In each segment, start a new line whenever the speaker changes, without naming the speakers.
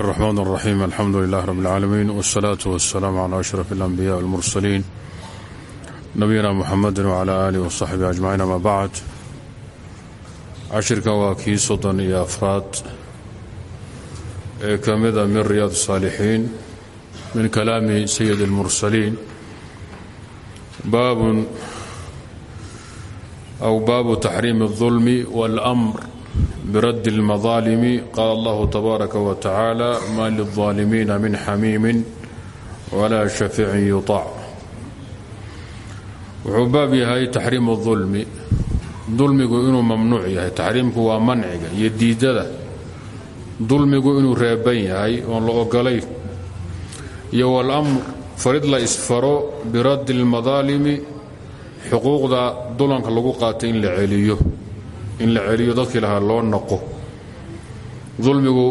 الرحمن الرحيم الحمد لله رب العالمين والصلاة والسلام على أشرف الأنبياء والمرسلين نبينا محمد وعلى آله وصحبه أجمعين ما بعد cashirkan waa kii soddon iyo afraad ee ka mida min riyaad الصاalixiin min kalaami sayid الmursaliin baabun أw baabu taxriimi الظulmi wاlأmr برد المظالم قال الله تبارك وتعالى ما للظالمين من حميم ولا شفيع يطاع wuxuu baab yahay taxriim الظulmi dulmigu inuu mamnuuc yahay taxriimku waa manciga iyo diidada dulmigu inuu reeban yahay oon la ogolayn iyo wاlأmr farid la isfaro biraddi الmadaalimi xuquuqda dulanka lagu qaatay in la celiyo in la celiyo dadkii lahaa loo naqo dulmigu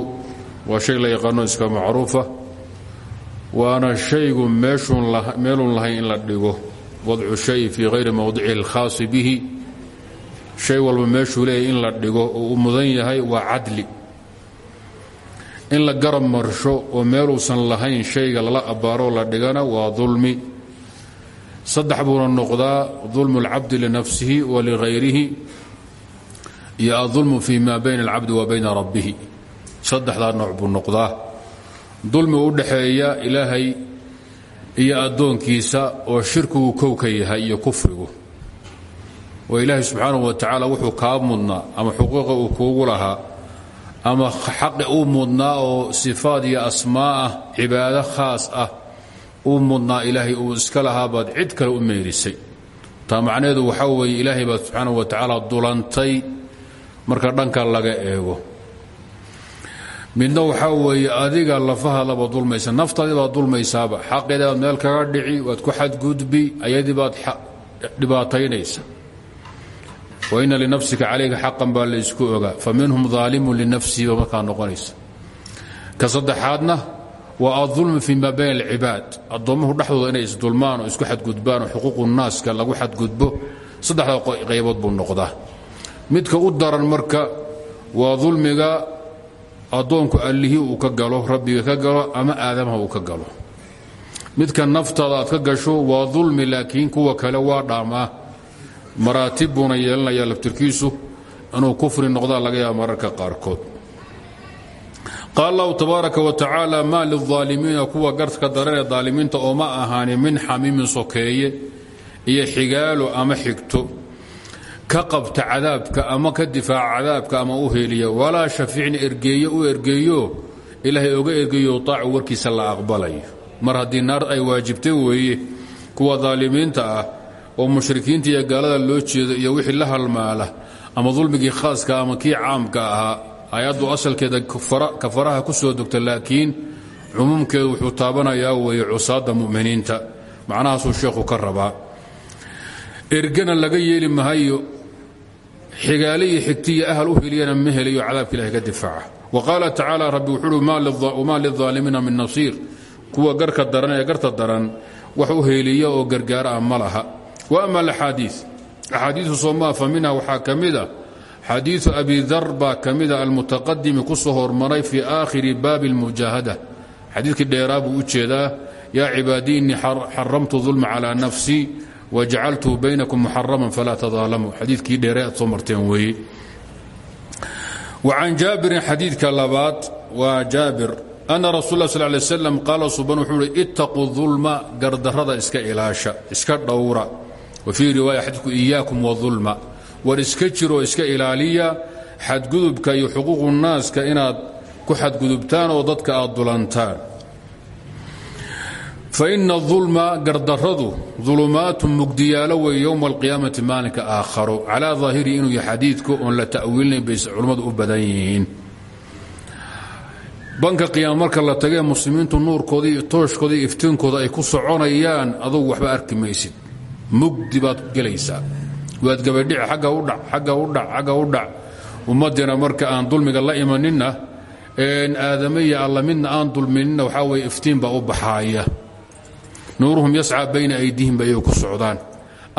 waa shay la yaqaano iska macruufa waana shaygu meeluun lahayn in la dhigo. Wadcu shay fii hayri mowdicihi اlkhaasi bihi. Shay walba meeshuu leeyahy in la dhigo oo uu mudan yahay waa cadli. In la garab marsho oo meeluusan lahayn shayga lala abbaaroo la dhigana waa dulmi. Saddex buuna noqdaa dulmu اlcabdi linafsihi wa ligayrihi iyo adulmu fii ma bayna alcabdi wa bayna rabbihi. Saddexdaa nooc buu noqdaa. Dulmi u dhaxeeya ilaahay iyo addoonkiisa oo shirkigu kow ka yahay iyo kufrigu. Oo ilaahay subxaanahu wa tacaala wuxuu kaa mudnaa ama xuquuqa uu kuugu lahaa ama xaqi uu mudnaa oo sifaad iyo asmaa ah cibaado khaas ah uu mudnaa ilaahay uu iska lahaa baad cid kale u meerisay. Taa macnaheedu waxaa weeye ilaahay baad wa tacaala dulantay marka dhanka laga eego. Midna waxaa weeye adiga lafahaadaba dulmaysa naftaadii baad dulmaysaaba. Xaqeeda meel kaga dhici waad ku xadgudbi ayadii baad dhibaataynaysa. Wa ina linafsika calayka xaqan baa laysku ogaa. Fa minhum daalimun linafsihi ba markaa noqonaysa. Ka saddexaadna waa adulmu fii maa bayna alcibaad. Addoommuhu dhexdooda inay isdulmaan oo isku xadgudbaan oo xuquuqu naaska lagu xadgudbo saddexdaa qaybood buu noqdaa midka u daran marka waa dulmiga addoonku allihii uu ka galo rabbiga ka galo ama aadamaha uu ka galo. Midka naftaada aad ka gasho waa dulmi laakiin kuwa kale waa dhaamaa. Maraatib buuna yeelanayaa laftirkiisu inuu kufri noqdaa laga yaaba mararka qaarkood. Qaal allahu tabaaraka wa tacaala maa lilظaalimiina kuwa garka daranee daalimiinta ooma ahaani min xamiimin sokeeye iyo xigaalo ama xigto ka qabta cadaabka ama ka difaaca cadaabka ama u heliya walaa shafiicin ergeeyo u ergeeyo ilaahay oga ergeeyo taacu warkiisa la aqbalayo. Mar haddii naar ay waajibtay weeye kuwa daalimiinta ah oo mushrikiinta iyo gaalada loo jeedo iyo wixii la halmaala ama dulmigii khaaska ama kii caamka ahaa ayaddu asalkeeda kafaraha ku soo dogta laakiin cumuumkeedu wuxuu taabanayaa weeye cusaadda mu'miniinta. Macnahaasuu sheekhu ka rabaa. Laga yeeli mahayo xigaale iyo xigtiya ahal u heliyana ma helayo cadaabka ilahay ka difaaca. Wa qaala tacaala rabbi wuxuuhi wamaa lilaalimiina min nasiir. Kuwa garka daran ee garta daran wax u heeliya oo gargaara ah ma laha. Wa ama alaxaadii axaadiisu soomaa fa minha waxaa ka mid a xadiiu abi dar baa ka mida almutaqadimi ku soo hormaray fii aakhiri baabi اlmujaahada xadiidkii dheeraa buu u jeedaa yaa cibaadii innii xaramtu dulma calaa nafsii wjacaltuu baynakum muxaraman falaa tadaalamuu xadiidkii dheere aad soo marteen weeye wa can jaabirin xadiidka labaad waa jaabir ana rasul lah sal lay slam qaala suban wuxuu uhi dulma gardarrada iska ilaasha iska dhowra wa fii riwaaya xadiidku iyaakum wadulma war iska jiroo iska ilaaliya xadgudubka iyo xuquuqu naaska inaad ku xadgudubtaan oo dadka aad dulantaan faina ulma gardaradu ulumaatu mugdiyaalo wey yowma alqiyaamati maalinka aakharo. Calaa daahiri inuu yahay xadiidku oon la ta'wiilinayn bay culummadu u banka qiyaama marka la tagee muslimiintu nuurkooda iyo tooshkooda iyo iftiinkooda ay ku soconayaan adugu waxba arki maysid. Mugdi baad waad gabadhici agga u dhac agga u dhac agga u dhac. Ummaddiina marka aan dulmiga la imaninna aadame iyo alla aan dulmininna waxaa weye iftiin baa u baxaaya nuuruhum yascaa bayna aydiihim bay ku socdaan.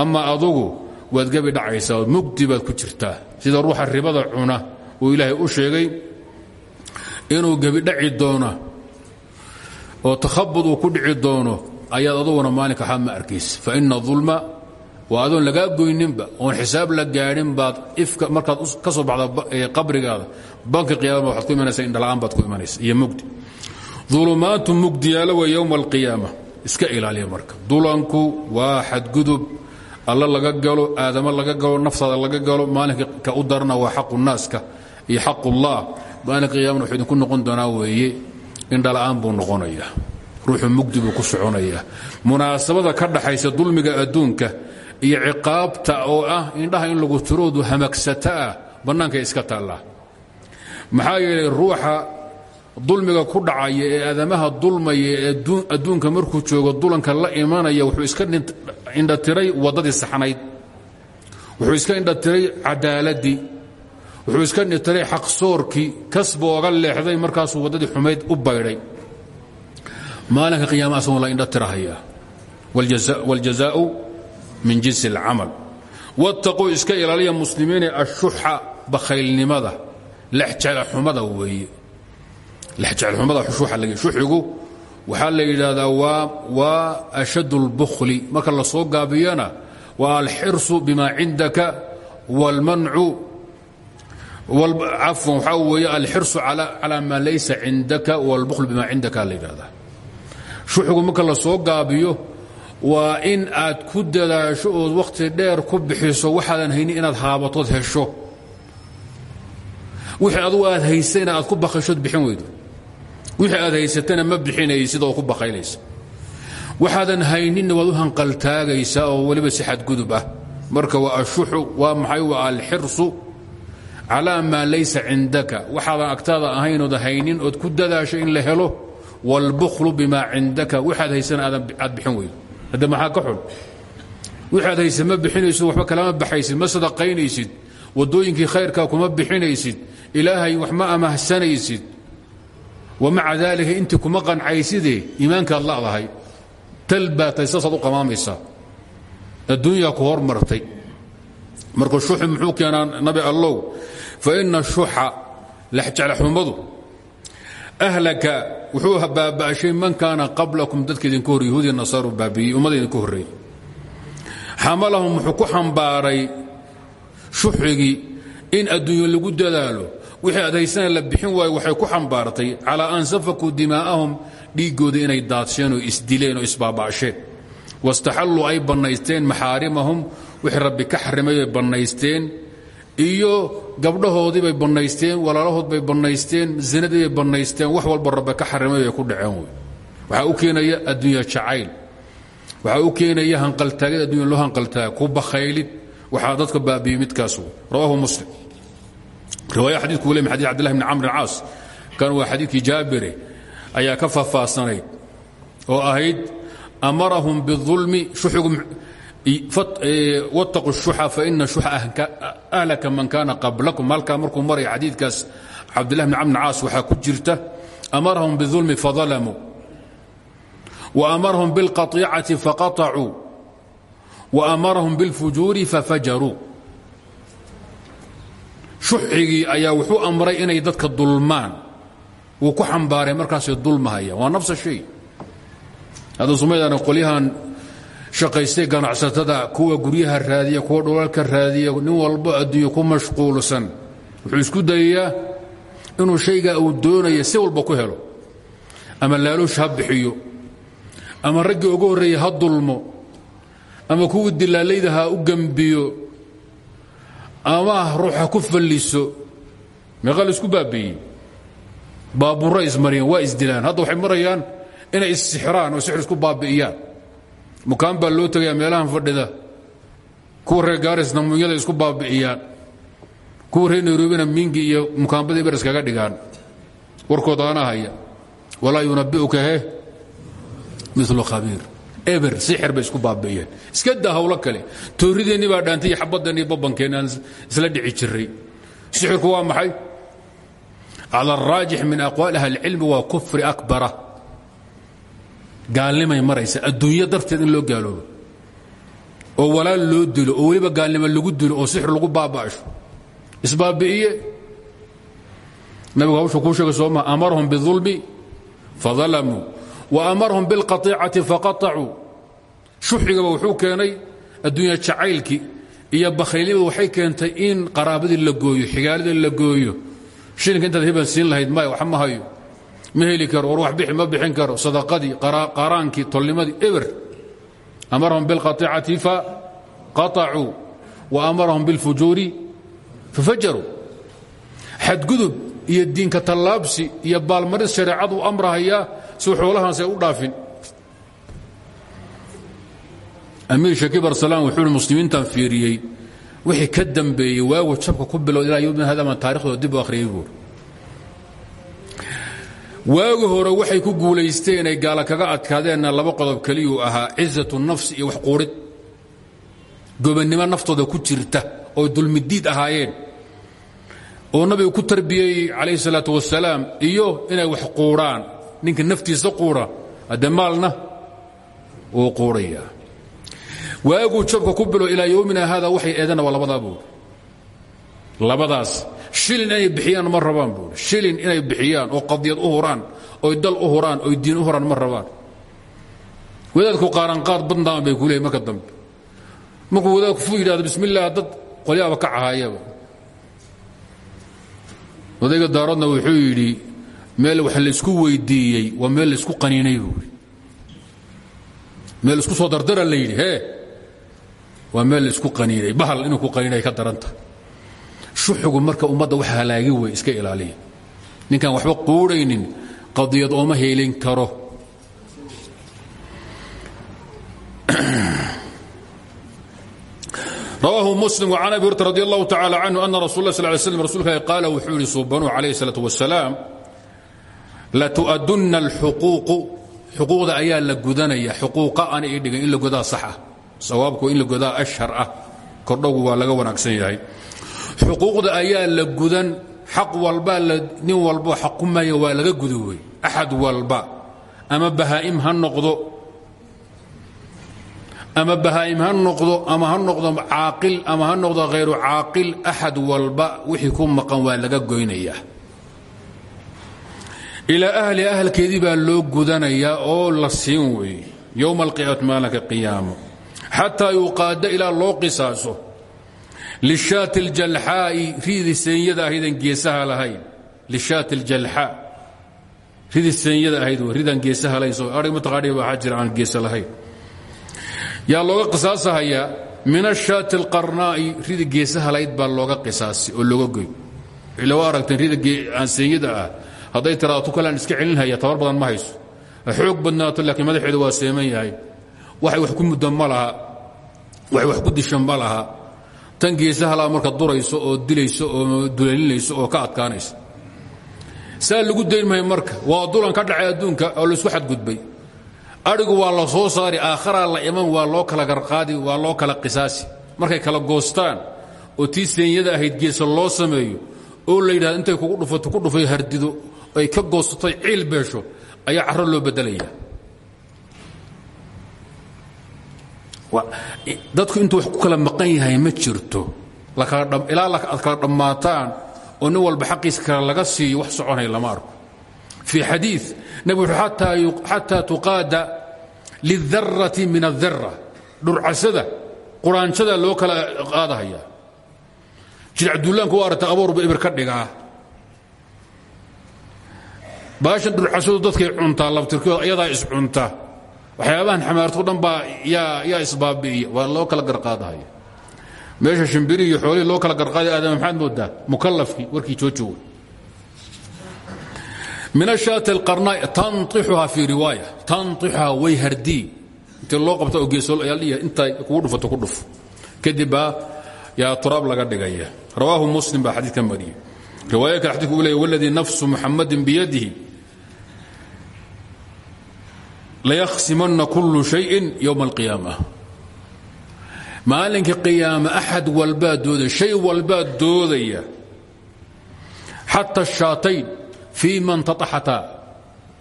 Ama adugu waad gebi dhacaysaa mugdi baad ku jirtaa. Sida ruuxa ribada cuna uu ilaahay u sheegay inuu gebi dhaci doono oo takhabud ku dhici doono ayaad aduguna maalinka waxba ma arkaysa fa ina ulma waa adoon lagaa goyninba oon xisaab la gaadhin baad ifka markaad ka soo baxda qabrigaada banka qiyaama waxaad ku imanaysa indhala'aan baad ku imanaysa iyo mugdi. Ulumaatu mugdiyaalo wa yowma alqiyaama iska ilaaliya marka. Dulanku waa xadgudub alla laga galo aadamo laga galo naftaada laga galo maalinka ka u darana waa xaqu naaska iyo xaqullah maalinka qiyamana wuxuu idinku noqon doonaa weeye indhala'aan buu noqonaya ruuxu mugdi ku soconaya munaasabada ka dhaxaysa dulmiga adduunka iyo ciqaabta oo ah indhaha in lagu tiroodu hamagsata ah bannaankay iska taallaa. Maxaa ruuxa dulmiga ku dhacaya ee aadamaha dulmaya ee adduunka markuu joogo dulanka la imanaya wuxuu iska indhatiray waddadii saxnayd wuxuu iska indhatiray cadaaladii wuxuu iska indhatiray xaqsoorkii kasba oga leexday markaasuu waddadii xumayd u baydhay maalinka qiyaama asagoo la indhatirahaya wاljazaau min jinsi اlcamal wاtaquu iska ilaaliya muslimiine ashuxa bakhaylnimada lexjeclxumada weeye lexjeclxumada shuxigu waxaa la yidhaahdaa waa ashad اlbukhli marka la soo gaabiyana waa alxirsu bima cindaka wاlmancu cafwan waxaa weeye alxirsu calى ma laysa cindaka wاlbukhl bima cindaka la yidhahdaa shuxigu marka la soo gaabiyo waa in aad ku dadaasho ood wakhti dheer ku bixiso waxaadan haynin inaad haabatood hesho wixii adugu aad haysayna aad ku bakashood bixin weydo wixii aad haysatana ma bixinaysid oo ku bakaynaysa waxaadan hayninna waad u hanqaltaagaysaa oo weliba si xadgudub ah. Marka waa ashuxu waa maxay? Waa alxirsu. Calaa maa laysa cindaka. Waxaadan agtaada ahaynooda haynin ood ku dadaasho in la helo. Wاlbuklu bima cindaka. Waxaad haysana aad bixin weydo. Hadde maxaa ka xun? Waxaad haysa ma bixinaysid waxba kalama baxaysid ma sadaqaynaysid waddooyinkii khayrkaa kuma bixinaysid ilaahay wax ma amahsanaysid wamaca daalika intii kuma qancaysidee iimaankaad la'dahay tal baatay saasaad u qamaamaysaa adduunyaa ku hormartay. Marka shuxi muxuu keenaa nabi allow fa ina shuxa lexjeclxumadu ahlaka wuxuu baaba'shay man kaana qablakum dadka idinka hor yahuudiya nasaaru baabiiyey ummada idinka horreeyey xamalahum wuxuu ku xambaaray shuxigii in adduunyo lagu dadaalo wixii aad haysana la bixin waayo waxay ku xambaartay calaa an safakuu dimaa'ahum dhiiggooda inay daadsheen oo isdileen oo isbaaba'sheen wastaxalluu ay bannaysteen maxaarimahum wixii rabbi ka xarimay bay bannaysteen. Iyo gabdhahoodii bay bannaysteen walaalahood bay bannaysteen zinadii bay bannaysteen wax walba rabbe ka xarimay bay ku dhaceen wey waxaa u keenaya addunya jacayl. Waxaa u keenaya hanqaltaagid addunya loo hanqaltaaga ku bakhaylid waxaa dadka baabiiyey midkaas wey rawaahu muslim riwaaya xadiidku le xadis abdillahi bni camr caas. Kan waa xadiidkii jaabire ayaa ka faahfaahsanayd oo ahayd amarahum biulmi e, wataqu shuxa faina shuxa ahlaka man kaana qablakum. Halkaa markuu maraya xadiidkaas cabdillahi bni camr caas waxaa ku jirta amarahum biulmi fadalamuu wa amarahum bilqaicati faqaطacuu wa amarahum biاlfujuuri fafajaruu shuxigii ayaa wuxuu amray inay dadka dulmaan. Wuu ku xambaaray markaasay dulmahaya waa nafs shay. Hadda sumaydana qolyahan shaqaystay ganacsatada kuwa guryaha raadiya kuwa dhulalka raadiya nin walbo adduunye ku mashquulsan. Wuxuu isku dayayaa inuu shaygaa uu doonaya si walba ku helo. Ama laaluush ha bixiyo. Ama raggii ugu horreeya ha dulmo. Ama kuwii dilaalayda ha u gembiyo ama ruux ha ku falliso meeqa la isku baabiiyey. Baabuurra ismariyeen waa isdilaan. Hadda waxay marayaan inay issixraan oo sixir isku baabi'iyaan. Mukaan baa loo tegayaa meelahan fadhida. Kuwa reer gaarisna munyada isku baabi'iyaan. Kuwa reer nairobina mingi iyo mukaanbadii ber iskaga dhigaan. Warkooda ana haya. Walaa yunabi'uka he milu khabiir eber sixir bay isku baabi'iyeen iska daa hawlo kale. Toorideennii baa dhaantay iyo xabaddeennii babankeenni aan isla dhici jiray sixirku waa maxay? Cala araajix min aqwaali ahli اlcilmi waa kufri akbara. Gaalnimay maraysa adduunyo darteed in loo gaaloobo. Oo walaal loo dilo oo weliba gaalnimo lagu dilo oo sixir lagu baaba'asho. Isbaabi'iye. Nabigu hawsha kuu sheegay sooma amarahum biulmi fadalamuu wa amarahum bilqaiicati faqaacuu shuxigaba wuxuu keenay adduunya jacaylkii iyo bakhaylnimadu waxay keentay in qaraabadii la gooyo xigaaladii la gooyo. Shilinka intaad hebel siin lahayd maya wax ma hayo. Ma karo war bixi ma bixin karo. Sadaqadii qaraankii tolnimadii eber. Amarahum bilqaiicati faqaacuu wa amarahum bilfujuuri fafajaruu xadgudub iyo diinka tallaabsi iyo baalmaris shareecadu amrahayaa si xoolahaas ay u dhaafin amiir shakib arsalaan wuxuu hi muslimiintan wixii ka dambeeyey waagu jabka ku bilowd ilaa yowmin hada maan taarikhdooda dib u akhriyey buur waagi hore waxay ku guulaysteen inay gaala kaga adkaadeenna laba qodob keliyuu ahaa cizatu nafsi iyo wax quudhid naftooda ku jirta oo dulmidiid ahaayeen oo nabigu ku tarbiyey calayhi salaatu wasalaam iyo inay wax quudhaan ninka naftiisa quudha haddee maalna wuu waaguu jabka ku bilo ilaa yowmina haada waxay eedana waa labadaa buuri labadaas shilin inay bixiyaan ma rabaan buuri shilin inay bixiyaan oo qadiyad u huraan oy dal u huraan oy diin u huraan ma rabaan. Wadaadku qaaranqaad badnaan bay ku leeyahy marka dambe. Markuu wadaadku fu yidhahdo bismi illah dad qolyaaba ka cahaayaba odayga daaroodna wuxuu yidhi meel wax laysku weydiiyey waa meel laysku qaniinay buuri meel isku soo dardara la yidhi hee waa meel la isku qaniinay. Bahal inuu ku qaniinay ka darantahay shuxugu marka ummadda wax halaagi wey iska ilaaliya ninkaan waxba quudhaynin qadiyad ooma heelin karo. Rawaahu muslim can abi hurta radi allahu tacala canhu ana rasul la sl ly slam rsulka qaala wuxuu yidhi suubanuu calayh isalaatu wasalaam latu'adunna alxuquuqu xuquuqda ayaa la gudanaya. Xuquuqa ana ii dhigan in la godaa sax ah sawaabku in la godaa ashhar ah kordhogu waa laga wanaagsan yahay. Xuquuqda ayaa la gudan xaq walbaa nin walbo xaqumaya waa laga guda wey axad walba. Ama bahaa'im ha noqdo ama bahaa'im ha noqdo ama ha noqdo caaqil ama ha noqdo hayru caaqil axad walba wixii ku maqan waa laga goynaya. Ilaa ahli ahalkeedii baa loo gudanayaa oo la siin weeye. Yowma alqiyaamati maalinka qiyaamo xataa yuqaada ilaa loo qisaaso lishaati aljalxaa'i ridii senyada ahaydan geesaha lahayn lishaati aljalxaa ridii senyada ahayd ridaan geesaha lahayn soo adhig mataqaadhi waxaa jira aan geesa lahayn yaa looga qisaasahayaa min ashaati alqarnaa'i rida geesaha lahayd baa looga qisaasi oo looga goy ila waa aragteen rida aan senyada ah hadday tiraado tu kalean iska celinhaya tabar badan ma hayso xoog badnaato laakiin madaxeeda waa seeman yahay waxay wax ku muddo ma laha. Waxay wax ku disho ma tan geesaha laa marka durayso oo dilayso oo duleelinayso oo ka adkaanaysa. Saa lagu dayn marka. Waa dulan ka dhacay adduunka oo la isku xadgudbay. Adhigu waa la soo saari aakharaa la iman waa loo kala garqaadi waa loo kala qisaasi. Markay kala goostaan oo tii seenyada ahayd geesa loo sameeyo oo la yidhahdo intay kugu dhufato ku dhufay hardido ay ka goosatoy ciil beesho ayaa carro loo beddelaya dadku intuu wax ku kala maqan yahay ma jirto. Ilaa aad kala dhammaataan oo nin walba xaqiisa kale laga siiyo wax soconaya lama arko. Fii xadii nebi wuxuu xataa tuqaada lidarati min adara dhurcasada quraanshada loo kala eh, qaadahaya. Jir cabdullaanku waa aragta aboorba ibir ka dhigaa. Baashan dhurcasadu dadkay cuntaa labtirkoo iyadaa is cunta waxyaabahan xamaarto dhan baa yaa isbaabi'iya waa loo kala garqaadahaya. Meesha shimbiri iyo xoolihii loo kala garqaaday aadama maxaad moodaa mukallafkii warkii joojowa min ashaati alqarnaa tanixuhaa fii riwaaya tanixuhaa way hardii. Intii loo qabta oo geesool ayaa dhiya intay kugu dhufato ku dhuf. Kadib baa yaa turaab laga dhigaya. Rawaahu muslim baa xadiidka mariyey riwaaya kale xadidku uu leeya waladii nafsu muxamadin biyadihi layakhsimanna kullu shayin yowma alqiyaama maalinka qiyaama axad walbaa doodaya shay walbaa doodaya xata shaatayn fii man taaxataa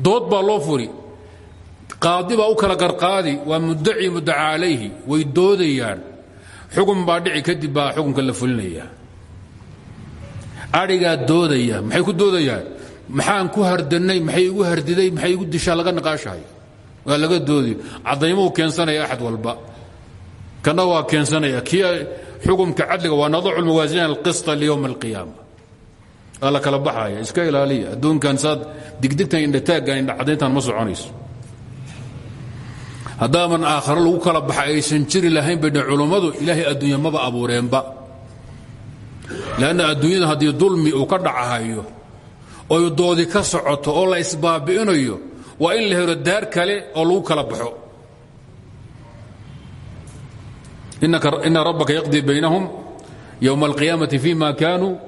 dood baa loo furi qaadi baa u kala garqaadi waa muddaci muddaca calayhi way doodayaan xukun baa dhici kadib baa xukunka la fulinaya adhigaa doodaya maxay ku doodayaan maxaan ku hardannay maxay igu hardiday maxay igu dishaa laga niqaashahay waa laga doodi caddaymuu keensanaya axad walba. Kana waa keensanaya. Kii xukumka cadliga waa nadacu lmawaasiin alqista liyowm alqiyaama. La kala baxaya. Iska ilaaliya. Adduunkan saad digdigtan indhataaggan indhacadayntan ma soconayso. Haddaaban aakhare lagu kala baxa aysan jiri lahayn bay culummadu ilaahay adduunya abuureenba. Leanna adduunyada haddii dulmi uu ka dhacahayo oy doodi ka socoto oo la isbaabi'inayo waa in la daar kale oo lagu kala baxo. Ina rabbaka yaqdii baynahum ywma alqiyaamati fima kaanuu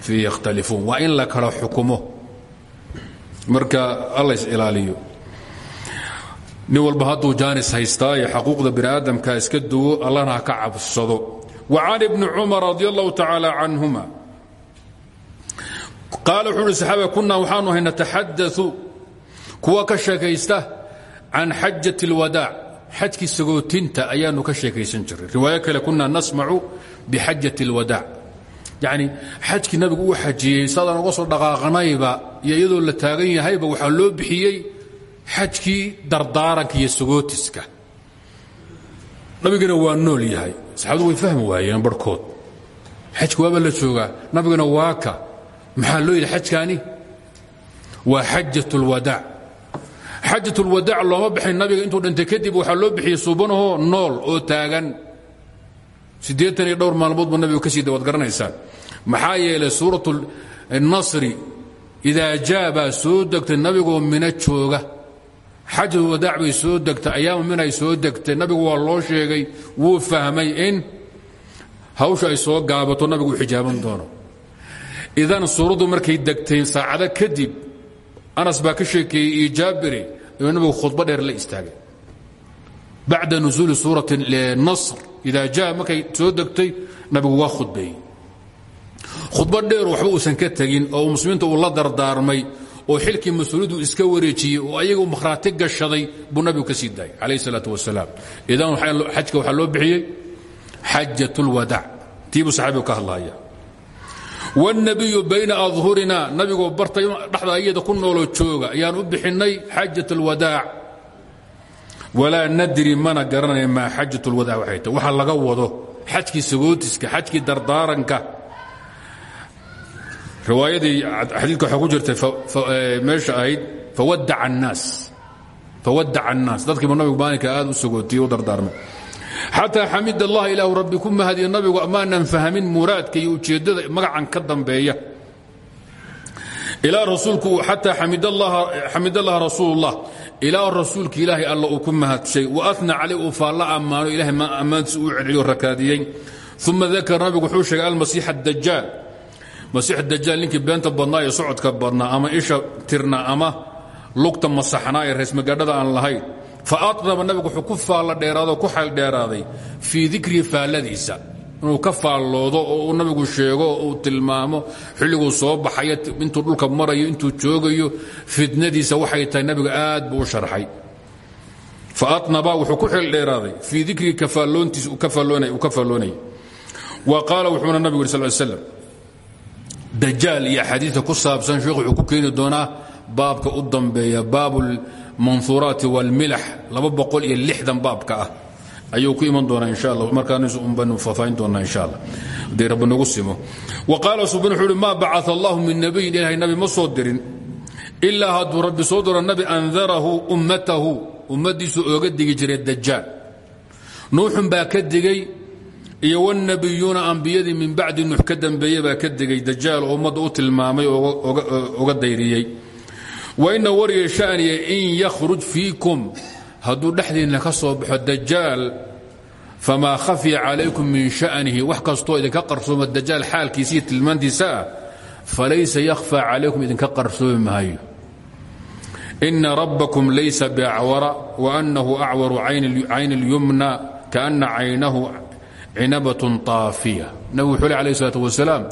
fiihi yakhtalifuun waa in la kala xukumo. Marka alla is ilaaliyo. Nin walba hadduu jaanis haystaaye xaquuqda aadamka iska duwo allahna ka cabsado. Wa can ibni cumar radi allahu tacaala canhuma. Qaala wuxuu uhi saxaaba kunaa waxaanu ahay kuwa ka sheekaysta can xajat اlwadaac xajkii sagootinta ayaanu ka sheekaysan jiray riwaayo kale kunaa nasmacu bixajat اlwadaac yacni xajkii nabigu uu xajiyey sadaan uga soo dhaqaaqnayba iyo iyadoo la taagan yahayba waxaa loo bixiyey xajkii dardaaranka iyo sagootiska nabigana waa nool yahay saxaabadu way fahmi waayeen barhkood xajki waaba la joogaa nabigana waa ka maxaa loo yidhi xajkaani waa xajat اlwadaac xajat اlwadaac looma bixin. Nabiga intuu dhintay kadib waxaa loo bixiyey suubanahoo nool oo taagan. Siddeetan iyo dhowr maalmood buu nabigu ka sii waad garanaysaan maxaa yeelay suurat nasri idaa jaa baa soo degtay nabigoo mina jooga. Xajat wadaac bay soo degtay ayaama minay soo degtay. Nabigu waa loo sheegay wuu fahmay in hawsha ay soo gaabato nabigu uu xijaaban doono. Idan suuraddu markay degtay saacado kadib anas baa ka sheekeeyey iyo jaabiri ayuu nabigu dheer la istaagay. Bacda nusuuli suurati nasr. Idaa jaa markay soo nabigu waa khudbeeyey khudbo dheer waxba uusan ka tegin oo muslimiinta la dardaarmay oo xilkii mas'uuliyaddu iska wareejiyey oo ayagu makhraati gashaday buu nabigu ka sii daayay calayh idan xajka waxaa loo bixiyey xajat اlwadaac tii buu saxaabigu ka hadlaya wاnabiyu bayna adhurina nabigoo bartay dhexda iyada ku nooloo jooga ayaan u bixinnay xajat اlwadaac walaa nadri mana garanaya maa xajat اlwadaac waxay tahy waxa laga wado xajkii sagootiska xajkii dardaaranka riwaayadii xadiidka waxaa ku jirtay meesha ahayd fawadaca الnaas fawadaca الnaas dadkiiba nabigu maalinka aad u sagootiyey u dardaarmay xataa xamid allah ilaahu rabbi ku mahadiyo nabigu maanan fahmin muraadka iyo magacan ka dambeeya. Ilaa rasuulku xataa xamid allaha rasuulullah ilaa rasuulka ilaahay alla uu ku mahadshay wa ana calay uu faalla ammaano ilahay ammaantiisa uu celceliyo rakaadiyey. Uma dakar nabigu wuxuu sheegay almasiix adajaal masiix dajaal ninkii beenta badnaa ee socodka badnaa ama isha tirna ama lugta masaxnaa ee reesmagadhada aan lahayn faadnaba nabigu wuxuu ku faalla dheeraadoo ku xayldheeraaday fii dikrii faalladiisa inuu ka faalloodo oo uu nabigu sheego oo uu tilmaamo xilliguu soo baxayo intuu dhulka marayo intuu joogayo fitnadiisa waxay tahay nabigu aad buu u sharxay. Faanaba wuxuu ku xildheeraaday fii dikrii kafaalloontiisa uu ka faalloonayay wa qaala wuxuuna nabigu yidhi sal slam dajaal iyo axaadiista ku saabsan sheekhu wuxuu ku keeni manhuuraati wاlmilax laba boqol iyo lixdan baabka ah. Ayuu ku iman doonaa insha allah. Markaanbanu faafaahin doonaa insha allah. Haddii rabbi nagu simo. Wa qaala subxana wuxuu uhi maa bacaa allahu min nabiyin ilahay nabi ma soo dirin. Ilaa hadduu rabbi soo diro nabi andarahu ummatahu. Ummaddiisu ooga digi jiray dajaal nuuxun baa ka digey iyo wاnabiyuuna ambiyadii min bacdi nuux ka dambeeye baa ka digay. Dajaal oo ummadda u tilmaamay oga dayriyey waina wariya shaniya in yakhruj fiikum hadduu dhexdiinna ka soo baxo dajaal famaa khafiya calaykum min sha'nihi wax kastoo idinka qarsooma dajaal xaalkiisaiyo tilmaantiisa ah falaysa yakhfa calaykum idinka qarsoomi maayo. Ina rabbakum laysa biacwara waanahu acwaru cayni اlyumna kaana caynahu cinabatun طaafiya nabig wuxuu le alayh isalaat wasalaam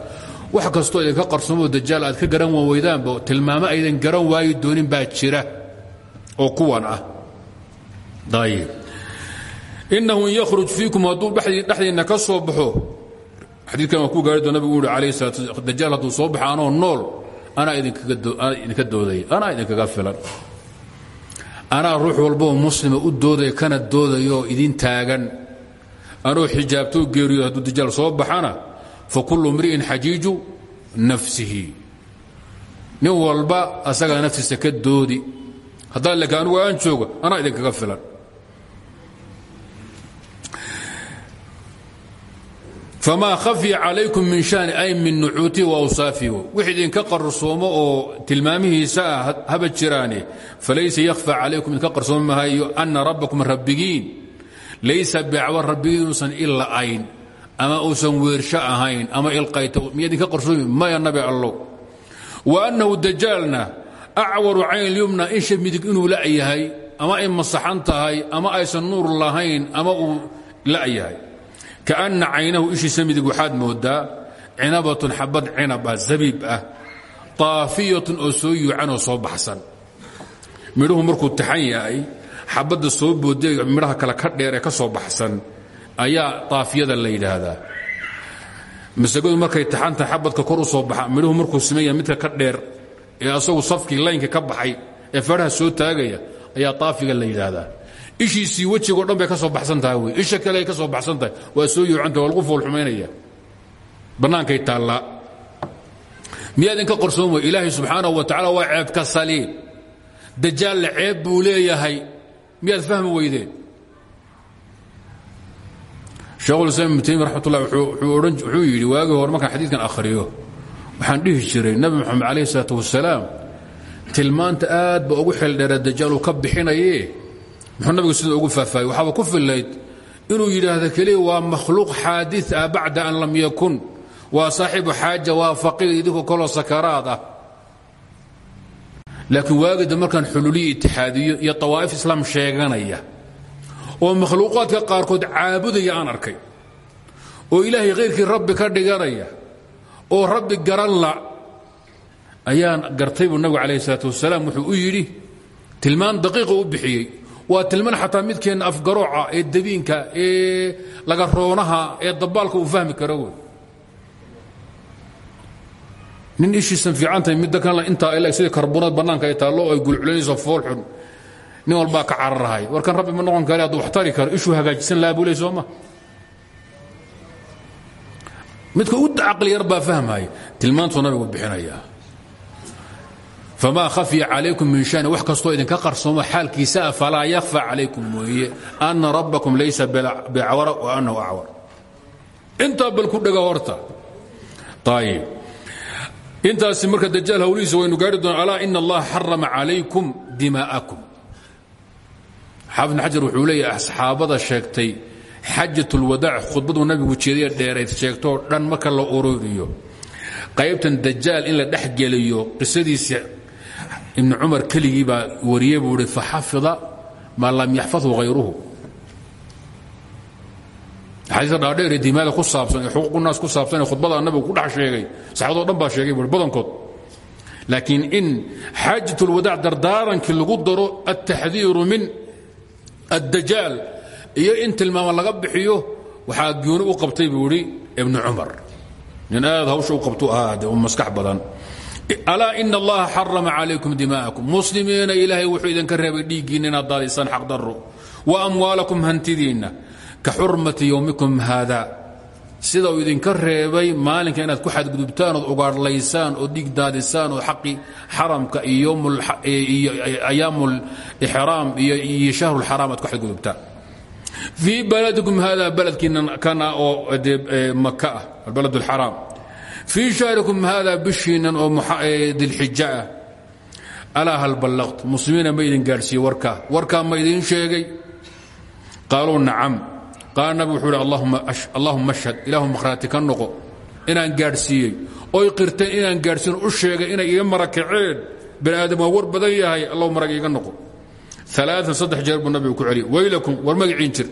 wax kastoo idinka qarsoomoo dajaal aad ka garan weydaanba tilmaamo aydan garan waayi doonin baa jira oo kuwan ah. Inahu in yakhruj fiikum hadduu dhexdiinna ka soo baxo xadiidkan waa ku gaari doo nabigu uhi alayh salatu dajaal hadduu soo baxa anoo nool anaa idinka doodaya anaa idinkaga filan. Anaa ruux walboo muslima u doodaya kana doodaya oo idin taagan. Anoo xijaabtoo geeriyo hadduu dajaal soo baxana fa kullu mri'in xajiiju nafsihi nin walba asagaa naftiisa ka doodi. haddaan laka anugu aan joogo anaa idinkaga filan. famaa khafya calaykum min shani ay min nucuutihi wa awsaafihi wix idinka qarsoomo oo tilmaamihiisa ah haba jiraane falaysa yakhfa calaykum idinka qarsoomo mahayo ana rabbakum rabbigiin. laysa bicwar rabbigiin inuusan ila ayn ama uusan weersho ahayn ama ilqayta miya idinka qarsoomi maya nabi allow. Wa annahu dajaalna acwaru cayn lyumna isha midig inuu la'yahay ama ay masaxan tahay ama aysan nuur lahayn ama uu la'yahay kaana caynahu ishiisa midig waxaad moodaa cinabatun xabad cinab ah zabiib ah taafiyatun oo soo yuucan oo soo baxsan. Midhuhu markuu taxan yahay xabadda soo boodee midhaha kale ka dheer ee ka soo baxsan ayaa taafiyada la yidhaahdaa. Masagadu markay taxantahay xabadka kor u soo baxa midhuhu markuu siman midka ka dheer ee asagu safkii laynka ka baxay ee fadhaha soo taagaya ayaa taafiga la yidhaahdaa. Ishiisii wejigoo dhan bay ka soo baxsan tahay wey. Isha kale ay ka soo baxsan tahay. Waa soo yuucanta waa lagu foolxumaynaya bannaankay taallaa. Miyaa idinka qorsoon wey? Ilaahay subxaanahu wa tacala waa ceebka saliim dajaalle ceeb buu leeyahay. Miyaad fahmi weydeen shekhulislaam ibnu taymiya raxmat ullah wuxuu yidhi waagii hore markaan xadiidkan akhriyo waxaan dhihi jiray nebi moxamed calayh isalaatu wasalaam tilmaanta aad ba ugu xeeldheera dajaal uu ka bixinaye muxuu nabigu sida ugu faahfaahiyey waxaaba ku fillayd inuu yidhaahdo keliya waa makhluuq xaadid ah bacda an lam yakun waa saaxibu xaaja waa faqiir idinkoo kaloo sakaraad ah. Laakiin waagida markaan xululiya itixaadiyo iyo tawaa'if islaam sheeganaya oo makhluuqaadka qaarkood caabudaya aan arkay oo ilaahay khayrkii rabbi ka dhiganaya oo rabbi garan la ayaan gartay buu nabigu calayh isalaat wasalaam wuxuu u yidhi tilmaan daqiiqa u bixiyey. Waa tilmaan xataa midkeenna afgarooca ee dabiinka ee lagaroonaha ee dabaalka uu fahmi karo wey nin ishiisan fiicantahay midda kan intaa il sidii karbuunad bannaanka ay taallo ay gulculanayso foolxun nin walbaa ka cararahay. Warkan rabbi ma noqon kare hadduu wax karo. Ishuu hagaajisan lahaa buu sooma midka u caqli yar baa fahmaya tilmaantuu nabigu bixinayaa. Famaa khafya calaykum min shani wax kastoo idinka qarsoomo xaalkiisa ah falaa yakhfa calaykum weeye ana rabbakum laysa bicawara wa annahu acwar intaa bal ku dhega horta. Ayib intaasi marka dajaal hawlihiisa waynu gaari doona alaa ina allaha xarama calaykum dimaa'akum xaafid xajar wuxuu leeyahay asxaabada sheegtay xajatulwadaac khudbaduu nabigu jeedaya dheerayd sheegtoo dhan marka la ururiyo. Qaybtan dajaal in la dhex qisadiisa ibnu cumar keligii baa wariye buu i faxafida maa lam yaxfadhu hayruhu axaadiista dhaadheer ee ku saabsan ee xuquuqu naas ku saabsan ee nabigu ku dhex sheegay saxaabadoo dhan baa sheegay bui badankood. Laakiin in xaajatulwadaac dardaarankii lagu daro altaxdiiru min addajaal iyo in tilmaama laga bixiyo waxaa gooni u qabtay buu idhi ibnu cumar. Nin aad qabtu ahaa de maskax badan. Alaa ina allaha xarama calaykum dima'akum. Muslimiina ilaahay wuxuu idinka reebay dhiiggiinna inaad daadisaan xaqdarro wa amwaalakum hantidiinna ka xurmati yowmikum haada sida uu idinka reebay maalinka inaad ku xadgudubtaan ood oo dhiig daadisaan oo xaqii xaramka iyo ayaamu lixraam iyo shahrulxaraam aad ku xadgudubtaan. Fii baladikum hada baladkiina kana oo maka ah albalad اlxaraam fii hada bishiinan oo dilxija ah. Alaa hal ballaqt muslimiina ma idin gaadhsiiye warkaa. Warkaa sheegay? Qaaluu nacam qaala nabig wuxuu hi allahuma ashhad ilaahu makhraati ka noqo inaan gaadhsiiyey. Oy qirteen inaan gaadhsiin u sheegay inay iga marakaceen bani aadam war badan yahay allahu marag iga noqo. Aaaan saddex jeer ku celiy waylakum war magaciin jir.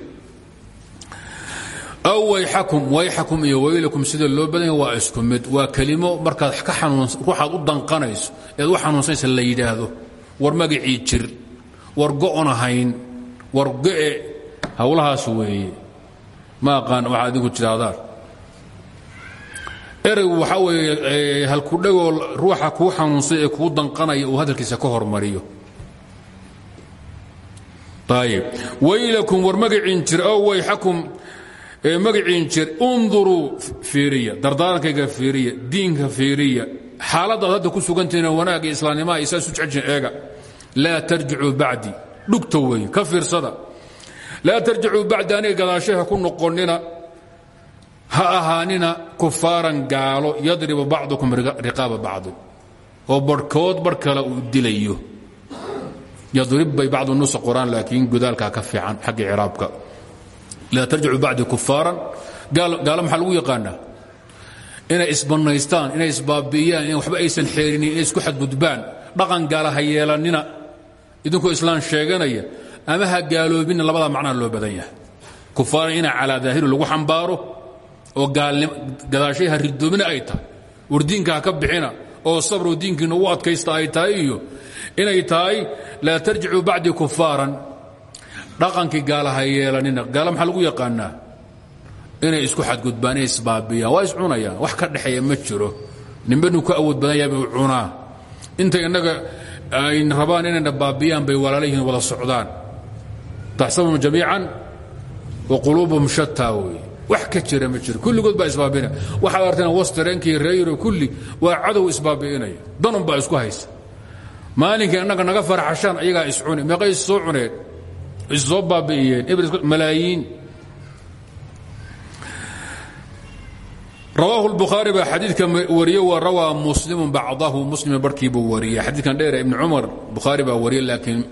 Aw wayxakum wayxakum iyo waylakum sida loo badanya waa isku mid. Waa kelimo markaad ka ruuxaad u danqanayso eed u xanuunsanaysa la yidhaahdo. War magacii jir war go'on war go'e howlahaas weeye ma aqaan waxaad idinku tidhaahdaan eraygu waxaa weeye halkudhagoo ruuxa kuu xanuunsay ee kuu danqanaya uu hadalkiisa ka hormariyo. Ayib waylakum war magaciin jir ow wayxakum magaciin jir unduruu fiiriya dardaarankayga fiiriya diinka fiiriya. Xaaladaad hadda ku sugantihiin wanaagga islaamnimaha iyo saas u jeceshin eega. Laa tarjicuu bacdi. Dhugta weeye ka fiirsada laa tarjicuu bacdi aniga gadaashaha ku noqonnina ha ahaanina kufaaran gaalo yadribu bacdukum riqaaba bacdi oo barhkood bar kale uu dilayo. Yadrib bay bacdu nusa qoraan laakiin godaalkaa ka fiican xagga ciraabka laa tarjicu bacdi kufaaran. Gaalo maxaa lagu yaqaanaa? Inay isbannaystaan inay isbaabi'iyaan in waxba aysan xeerinin inay isku xadgudbaan dhaqan gaala ha yeelannina. Islaan sheeganaya ama ha gaaloobinna labadaa macnaa loo badan yahay. Kufaaran ina calaa daahiri lagu xambaaro oo gadaashay ha ridoomina ay tahay. War diinka ha ka bixina oo sabroo diinkiina u adkaysta ay tahay iyo inay tahay laa tarjicuu bacdi kufaaran dhaqankii gaala ha yeelanina gaala maxaa lagu yaqaanaa? Inay isku xadgudbaan inay isbaabiyaan waa is cunayaan wax ka dhexeeya ma jiro. Nimbanu ka awood badan yahay buu cunaa. Intay innaga ay rabaan inayna baabiyaan bay walaalayihiin wada socdaan taxsabuhum jamiican wa quluubuhum shataa weeye wax ka jira ma jiro kulligood baa isbaabina waxaad arteen wastareenkii reeyro kulli waa cadow isbaabi'inaya danun baa isku haysa maalinkii annaga naga faraxashaan ayagaa iscuni meeqay is soo cuneen is soo baabi'iyeen malaayiin rawaahu lbukhaari baa xadiidka wariye wa rawaa muslimu bacdahu muslima barhkii buu wariyey. Xadiidkan dheer ibni cumar bukhaari baa wariye laakiin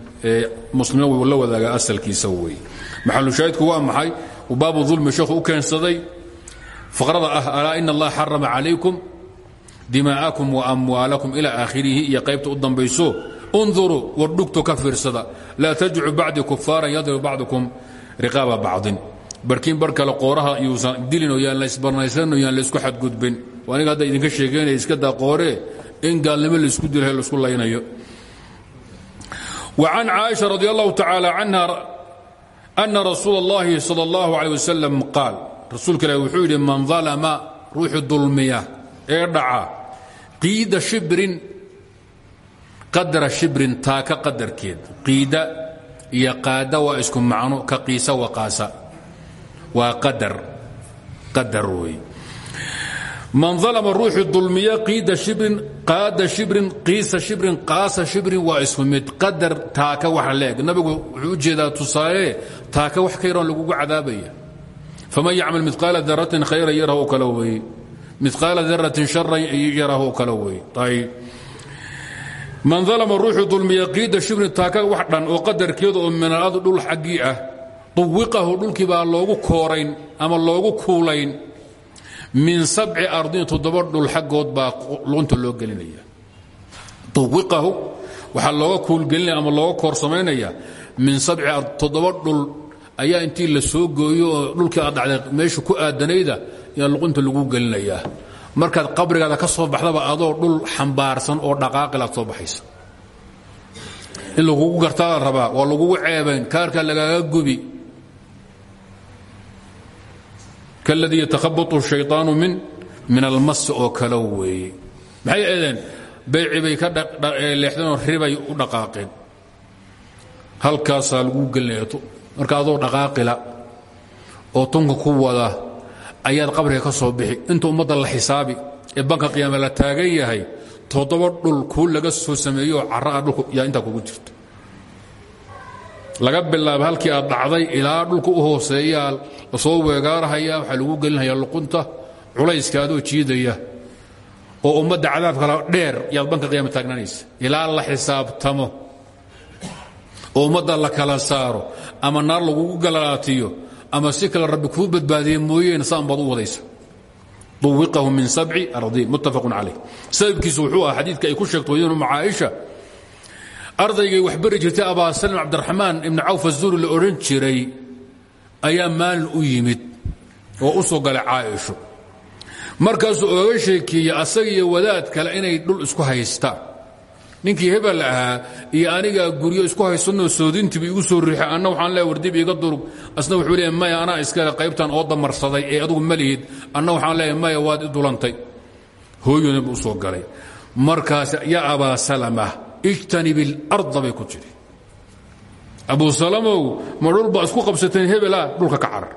muslima wuu la wadaaga asalkiisa wey maxalushaahidku waa maxay? Baabu ulmi sheekhu u keensaday. Faqrada ah alaa ina allaha xarama calaykum dimaa'akum waamwaalakum ila aakhirihi iyo qaybta u dambayso unduruu war dhugto ka fiirsada. Laa tarjicu bacdi kufaaran yadribu bacdukum riqaaba bacdin barkiin bar kale qooraha yuusan dilin oo yaan la isbarnaysanin oo yaan la isku xadgudbin aniga hadda idinka sheegeynaya iska daa qooree in gaalnimo laisku dilayo laisku laynayo wa can caaisha radi allahu tacaala canha ana rasuul اllahi salى اllahu alيه wasalam qaal rasuulka ilahi wuxuu yidhi man dalama ruuxu dulmiya ee dhaca qiida shibrin qadra shibrin taaka qadarkeed qiida iyo qaada waa isku macno ka qiisa waqaasa waa qadar. Wey man dalama ruuxu dulmiya qiida shibrin qaada shibrin qiisa shibrin qaasa shibrin waa isku qadar taaka wax leeg. Nabigu wuxuu jeedaa tusaale taaka wax ka yaroon lagugu faman yacmal midqaala daratin khayran yarahu kala weye midqaala daratin yarahu kala ayb man dalama ruuxu dulmiya qiida shibrin taaka wax dhan oo qadarkeedu oo minaladu dhul xaggii ah duwiqahu dhulkii baa loogu koorayn ama loogu kuulayn. min sabci ardin toddoba dhul xaggood baa luqunta loo gelinaya. duwiqahu waxaa looga kuulgelinaya ama looga koor samaynaya min sabci toddoba dhul ayaa intii la soo gooyo oo dhulkii aad dhacday meesha ku aadanayda yaa luqunta lagu gelinayaa markaad qabrigaada ka soo baxdaba adoo dhul xambaarsan oo dhaqaaqilaad soo baxaysa in lagugu gartaa la waa lagugu ceebayn kaarkaa lagaaga gubi kaladii yatakhabatu shayطaanu min almas oo kale weeye maxay eedeen bayci bay ka leexdeenoo ribay u dhaqaaqeen halkaasaa lagu gelinaya marka adoo dhaqaaqila oo tunka ku wada ayaad qabriga ka soo bixi inta ummadda la xisaabi ee banka qiyaame la taagan yahay toddoba dhul kuu laga soo sameeyooo carra ah dhulku yaa intaa kugu jirta laga bilaabo halkii aad dhacday ilaa dhulka u hooseeyaa la soo weegaarahaya waxaa lagu gelinaya luqunta culayska adoo jiidaya oo ummadda cadaabkala dheer yaad banka qiyaama taagnaanaysa ilaa la xisaabtamo oo ummadda la kala saaro ama naar lagugu galalaatiyo ama si kale rabbi kuu badbaadiye mooyeen saan baad u wadaysa. Duwiqahu min sabci ardiin muttafaqun calayh. Sababkiisu wuxuu ah xadiidka ay ku sheegto waydan umma caaisha ardaygay wax bari jirtay abaa salim cabdiraxmaan ibni cawf azuuri la odhan jiray ayaa maalin u yimid oo u soo galay caaisho markaasuu oga sheekeeyey asaga iyo wadaad kale inay dhul isku haystaan ninkii hebel ahaa iyo anigaa guryo isku haysanoo soodintiiba igu soo riixay. Anna waxaan leeya wardib iga durug. Asna wuxuu leeya maya anaa iskale qaybtan oo damarsaday ee adugu ma lihid. Anna waxaan leeya waad i dulantay. Hooyona buu u soo galay. Markaas ya abaa salama ijtanib ilarda bay ku tidhi abu salamow ma dhul baa isku qabsateen hebela dhulka ka carar.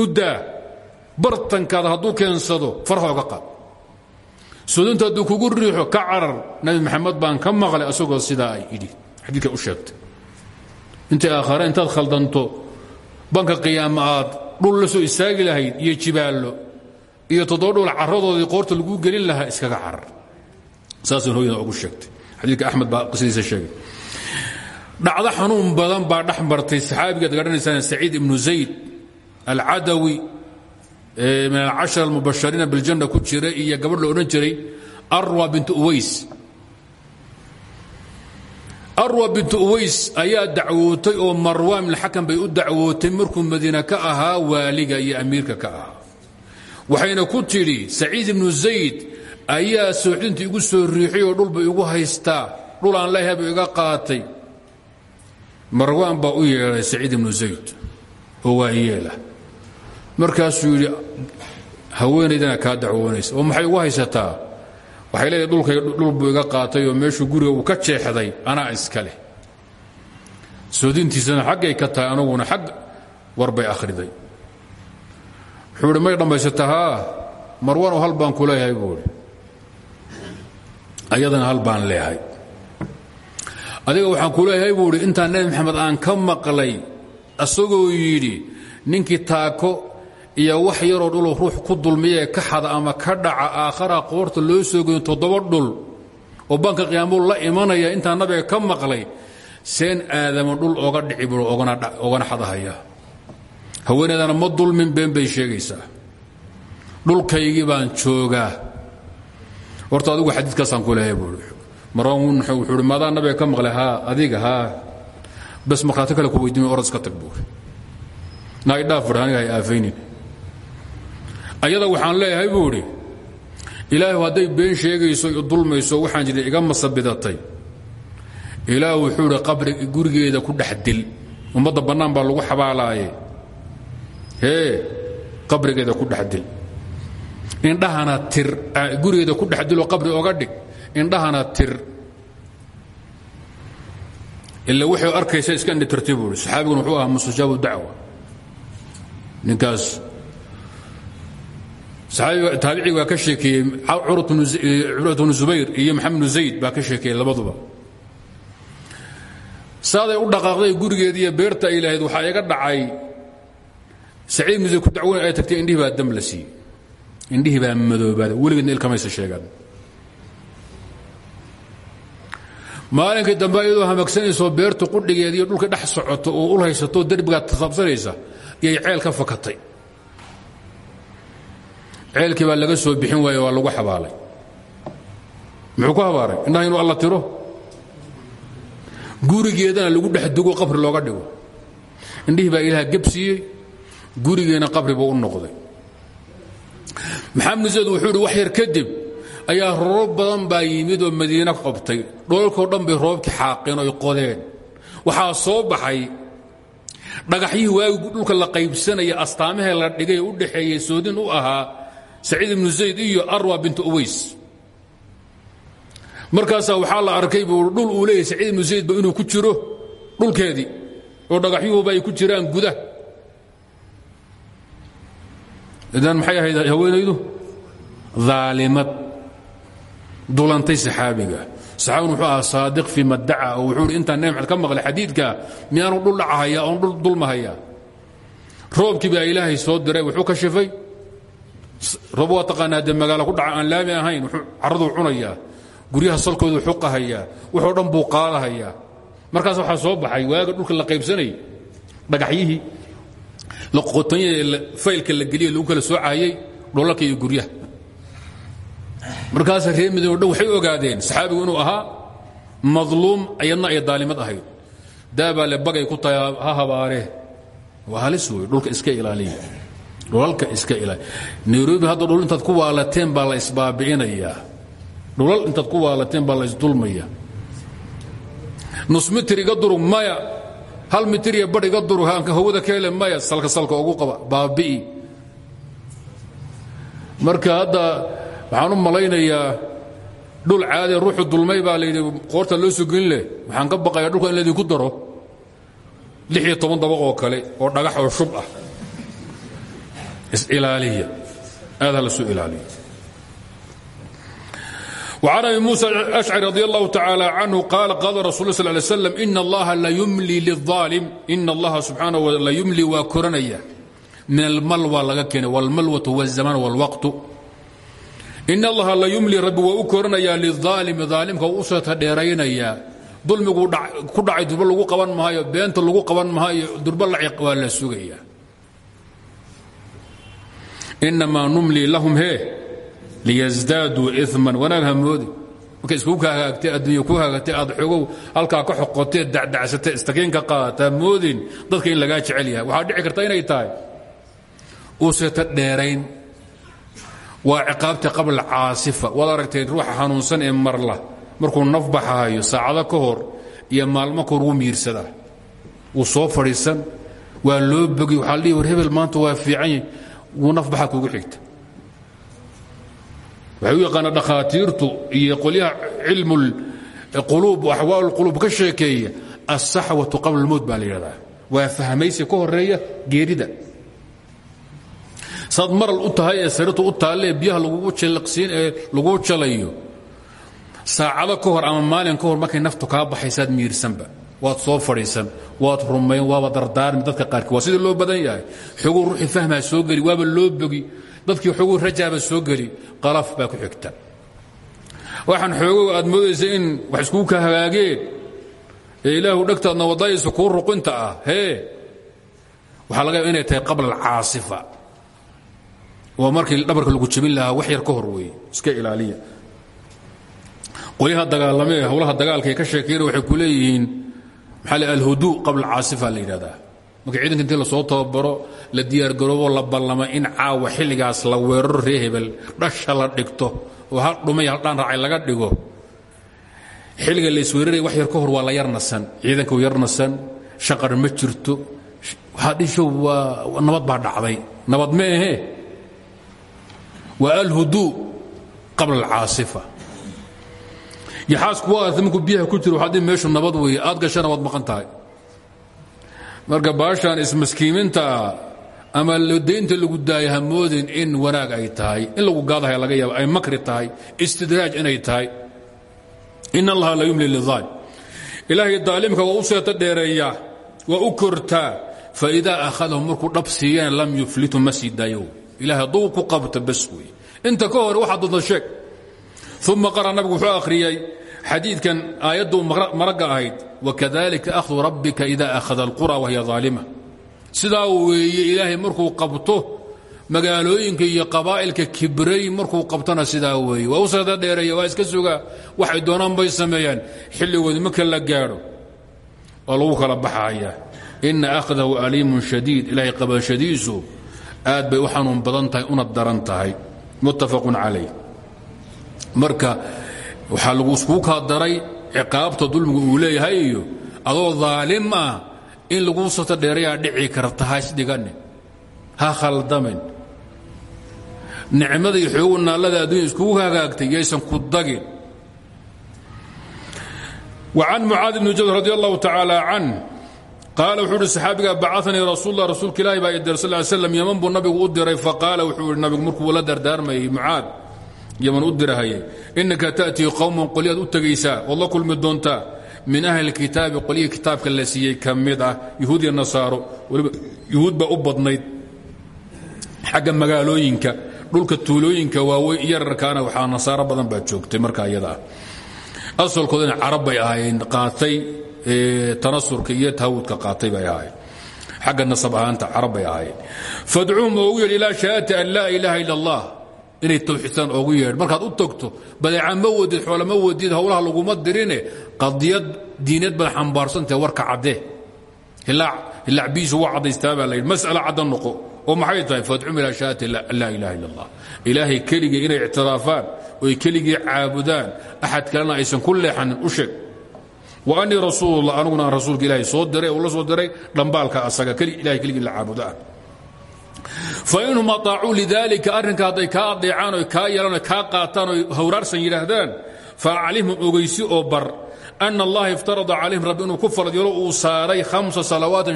U daa bartankaada hadduu keensado farhooga qaad. Sudunta hadduu kugu riixo ka carar nabi maxamed baan ka maqlay asagoo sidaa ay idhi xadiidka u sheegtay. Intay aakhare intaad khaldanto banka qiyaama aad dhul la soo istaagi lahayd iyo jibaallo iyo toddoba dhul carradoodii qoorta laguu gelin lahaa iskaga carar. Saasay hooyada ugu sheegtay xadiidka axmed baa qisadiisa sheegay. Dhacdo xanuun badan baa dhex martay. Saxaabigaad garanaysaan saciid ibnu zayd alcadawi min alcashara almubashariina biljanna ku jira iyo gabadh la jiray arwa bintu uways. Arwa bintu uways ayaa dacwootay oo marwaan min xakam bay u dacwootay markuu madiina ka ahaa waaliga iyo amiirka ka ahaa. Waxayna ku tidhi saciid ibnu zayd ayaa sooxdinta igu soo riixay oo dhulba igu haystaa. Dhul aan leeyahay buu iga qaatay. Marwaan baa u yeedhay saciid ibnu zayd oo waa yeela. Markaasuu yidhi haweenaydana kaa dacwoonaysa oo maxay ugu haysataa? Waxay leedahay dhulkay dhul buu iga qaatay oo meeshuu guriga uu ka jeexday anaa iska leh. Soodintiisana xaggay ka tahay anuguna xag warbay akhriday. Wuxuu idhi may marwanoo hal baan ku ayadana hal baan leeyahay adiga waxaan ku leeyahay buu idhi intaan nebi maxamed aan ka maqlay asagoo yidhi ninkii taako iyo wax yaroo dhuloo ruux ku dulmiyaee ka xada ama ka dhaca aakhara qoorta loo soo goyn toddoba dhul oo banka qiyaamuu la imanaya intaan nabiga ka maqlay seen aadama dhul oga dhici buu ogana xadahaya. Haweeneedana ma dulmin been bay sheegaysaa. Dhulkaygii baan joogaa horta adigu xadiidkaasaan ku leeyahay buui marwan wuxuu uhi maadaa nabiga ka maqlay haa adiga haa. Bas markhaati kale ku weydiimay orad iska tag buuri naidhaaf buhi aniga hay aafaynin. Ayada waxaan leeyahay buu idhi ilaahu hadday been sheegayso i dulmayso waxaan jiri iga masabidatay. Ilaah wuxuu idhi qabri gurigeeda ku dhex dil ummadda bannaan baa lagu xabaalaaye. Hee qabrigeeda ku dhex dil indhahana tir gurigeeda ku dhex diloo qabri oga dhig. Indhahana tir. Ila wuxuu arkaysa iska indhitirtay buu ihi saxaabiguna wuxuu ahaa mustajaabu dacwa. Ninkaas. Taabicii baa ka sheekeeyey curwat bnu zubayr iyo maxamed bnu zayd baa ka sheekeeyey labaduba. Saaday u dhaqaaqday gurigeedii iyo beerta ay lahayd waxaa iga dhacay. Saciid zayd ku dacweyn ay tagtay indhihii baa dam la siiyey indhihii baa madoobaada. Weligeedna ilkamaysa sheegaan. Maalinkii dambe iyadoo hamagsanayso beertu qudhigeed iyo dhulka dhex socoto oo ul haysato derbigaa tasaabsanaysa iyay ceel ka fakatay. Ceelkii baa laga soo bixin waaye waa lagu xabaalay. Muxuu ku habaaray indhaha inuu alla tiro? Gurigeedana lagu dhex dugo qabri looga dhigo. Indhihii baa ilaah gebsiiyey gurigeena qabri buu u noqday maxamed zayd wuxuu idhi wax yar kadib ayaa roobab badan baa yimid oo madiine qabtay. Dhoolkoo dhan bay roobkii xaaqeen oy qodeen. Waxaa soo baxay dhagaxyihii waagi dhulka la qaybsanaya astaamahee la dhigay u dhaxeeyey soodin u ahaa saciid ibnu zayd iyo arwa bintu uways. Markaasaa waxaa la arkay buu dhul uu leeyahy saciid ibnu zaydba inuu ku jiro dhulkeedii oo dhagaxyuhuba ay ku jiraan gudah idan maxay ahayd haweenaydu aalimad dulantay saxaabiga. Saxaabiguna wuxuu ahaa saadiq fii maddaca oo wuxuu hi intaan nebi maxamed ka maqlay xadiidka miyaanu dhul dhacahaya oon dhul dulmahaya roobkii baa ilaahay soo diray wuxuu ka shifay. Roob waa taqaanaa dee magaalo ku dhaca aan laami ahayn wuxuu carraduu cunayaa. Guryaha salkoodu xuqahayaa wuxoo dhan buu qaadahayaa. Markaas waxaa soo baxay waaga dhulka la qaybsanayay dhagaxyihii faylka la geliye lagu kala soocayey dholalka iyo guryaha. Markaasa reer madiino dhan waxay ogaadeen saxaabigu inuu ahaa madluum ayadna ay daalimad ahayd. Daabaa le bagay ku tahay ha waa halis wey dhulka iska ilaaliya. Dhulalka iska ilaaliya. Nairobi hadda dhul intaad ku waalateen baa la isbaabi'inayaa dhulal intaad ku waalateen baa la isdulmaya nus mitir iga durug hal mitir iyo badh iga aanka hawada ka hele maya salka salka ugu qaba baabi'i marka hadda waxaan u malaynayaa dhul caadi ruuxu dulmay baa layidhi qoorta loo soo gelin leh waxaan ka baqayaa dhulka in laydinku daro. Lix iyo toban dabaq oo kale oo dhagax oo shub ah. Is-ilaaliya aad ha la soo ilaaliya وعن أبي موسى الأشعري رضي الله تعالى عنه قال قال رسول الله صلى الله عليه وسلم إن الله لا يملي للظالم إن الله سبحانه لا يملي وكرنيا من الملوى لغكين والملوة والزمان والوقت إن الله لا يملي رب وكرنيا للظالم ظالمك وأسرة ديرينيا ظلمك كدعي درب لغو قبان مهايو بينت لغو قبان مهايو درب العق ولا سوغيا إنما نملي لهم هي liyasdaaduu iman wanaag hamoodi marka iskuu ka hagaagtay adduunya ku hagaagtay aad xogow halkaa ka xoqotee dacdacsatee istakiinka qaadataa moodin dadka in lagaa jecel yahay waxaa dhici karta inay tahay useeta dheerayn waa ciqaabta qabla caasifa waad aragteen ruuxa xanuunsan ee marla markuu naf baxaayo saacado ka hor iyo maalmo ka hor wuu miirsadaa wuu soo fadhiisan waa loo bogi waxaa dhihi war hebel maanta waa fiican yahy wuu naf baxaa kugu xigta waxay u yaqaana dhakhaatiirtu iyo qolyaha cilmu quluub axwaal quluub ka sheekeeya aلsaxwatu qabla اlmowt baa la yidhahdaa. Waa fahmaysi ka horreeya geerida. Saad maral u tahay ee sariirtu u taalle ee biyaha lagugu jallaqsiin ee laguu jalayo. Saacado ka hor ama maalin ka hor markay naftu kaa baxaysaad miirsanba. Waad soo fadhiisan waad rumayn waaba dardaarmi dadka qaarkii. Waa sidii loo badan yahay. Xoguu ruuxii fahmaa soo geli waaba loo bogi dadkii xoguu rajaaba soo geli qalaf baa ku xigta. Waxaan xoogow aad moodaysa in wax iskuu ka hagaageen ee ilaahu dhegtaadna wadayaysa kuu ruqinta ah hee? Waxaa laga yaaba inay tahay qabla alcaasifa. Waa markii dhabarka lagu jebin lahaa wax yar ka hor weeye iska ilaaliya. Qolyaha dagaalamee howlaha dagaalka ka sheekeena waxay ku leeyihiin maxaa le alhudu qabla alcaasifa la yidhahdaa marka ciidanka intii la soo tababaro la diyaargaroobo la ballama in caawa xilligaas la weeraro ree hebel dhasha la dhigto oo hal dhumay hal dhaan raacay laga dhigo. Xilliga la isweeraraya wax yar ka hor waa la yar ciidanka u yar shaqar ma jirto. Waxaa waa nabad baa dhacday. Nabad ma ahee waa alhudu qabla alcaasifa. Yaxaasku waa arta markuu biyaha ku jiro waxaad meeshu nabad weeye aad gashana waad maqan marka baashaan ismaskiimintaa ama daynta lagu daaya hamoodin in wanaag ay tahay in lagu gaadahaya laga yaaba ay makri tahay istidraaj inay tahay. In allaha la yumli liaalim ilaahay daalimka waa u seeto dheereeyaa waa u kortaa faidaa akhadahu markuu dhab siiyana lam yuflitu ma sii daayo. Ilahay hadduu ku qabto bas wey. Inta ka hore waxaa doonta sheeg. Uma qara nabigu wuxuu akhriyey xadiidkan aayaddu maragga ahayd wakadalika ahdu rabbika ida akhada alqura wahiya aalima sidaa weeye ilaahay markuu qabto magaalooyinka iyo qabaa'ilka kibray markuu qabtona sidaa weeye waa u dheereeya waa iska sugaa waxay doonaan bay sameeyaan xilligoodi marka la gaadho waa lagu kala baxaya ina akhdahu aliimun shadiid ilaahay qabashadiisu aad bay u xanuun una daran tahay muttafaqun calayh marka waxaa lagu iskuu kaa daray ciqaabta dulmigu uu leeyahay iyo adoo daalim ah in laguu sato dheerayaa dhici karta haisdhiganin ha khaldamin nicmada iyo xoogu naallada addunya iskugu hagaagtay yaysan ku dagin. وcan mucaad bni jabal radi allahu tacaala can qaala wuxuu uhi saxaabiga bacanii rasuullah rasuulka ilaahi baa idir sal slam yaman buu nabigu u diray? Faqaala wuxuu ihi nabigu markuu la dardaarmayay yaman u dirahayay inaka taأtii qowman qolyaad u tegaysaa kulmi doontaa min ahli kitaabi qolyihii kitaabka la siiyey ka mid ah yuhuud iyo nasaaro. Waliba yuhuud baa u badnayd yararkaana waxaa nasaaro badan baa joogtay marka iyada ah. Asalkoodana carab bay ahaayeen qaatay tanasurka iyo tahawudka qaatay bay ahaayeen. Xagga nasab ahaanta carab bay ahaayeen. Fadcuuhum oogu yeedh an laa ilaaha ila allah inay tawxiidsan oogu yeedh. Markaad u tagto badeeca ma wadid xoola ma wadid howlaha laguma dirine qadiyad diineed baad xambaarsantahe warka caddee hilaac biisu waa caddaystaa baa layidhi mas'ala cadda noqo. Oo maxay tahay? Fadcum ilaa shahaadati an laa ilaha illa allah ilaahay keligii inay ictiraafaan oy keligii caabudaan axad kalena aysan ku leexanin u sheeg. Wa anii rasuulullah aniguna aan rasuulka ilaahay soo diray oo la soo diray dhambaalka asaga ilahay keligii la caabudo ah fainhum aطaacuu lidalika arrinka hadday kaa adeecaan oy kaa yeelaan oy kaa qaataan oy hawraarsan yidhaahdaan faaclimhum oo bar ana allaha iftarada calayhim rabbi inuu ku farad yeelo uu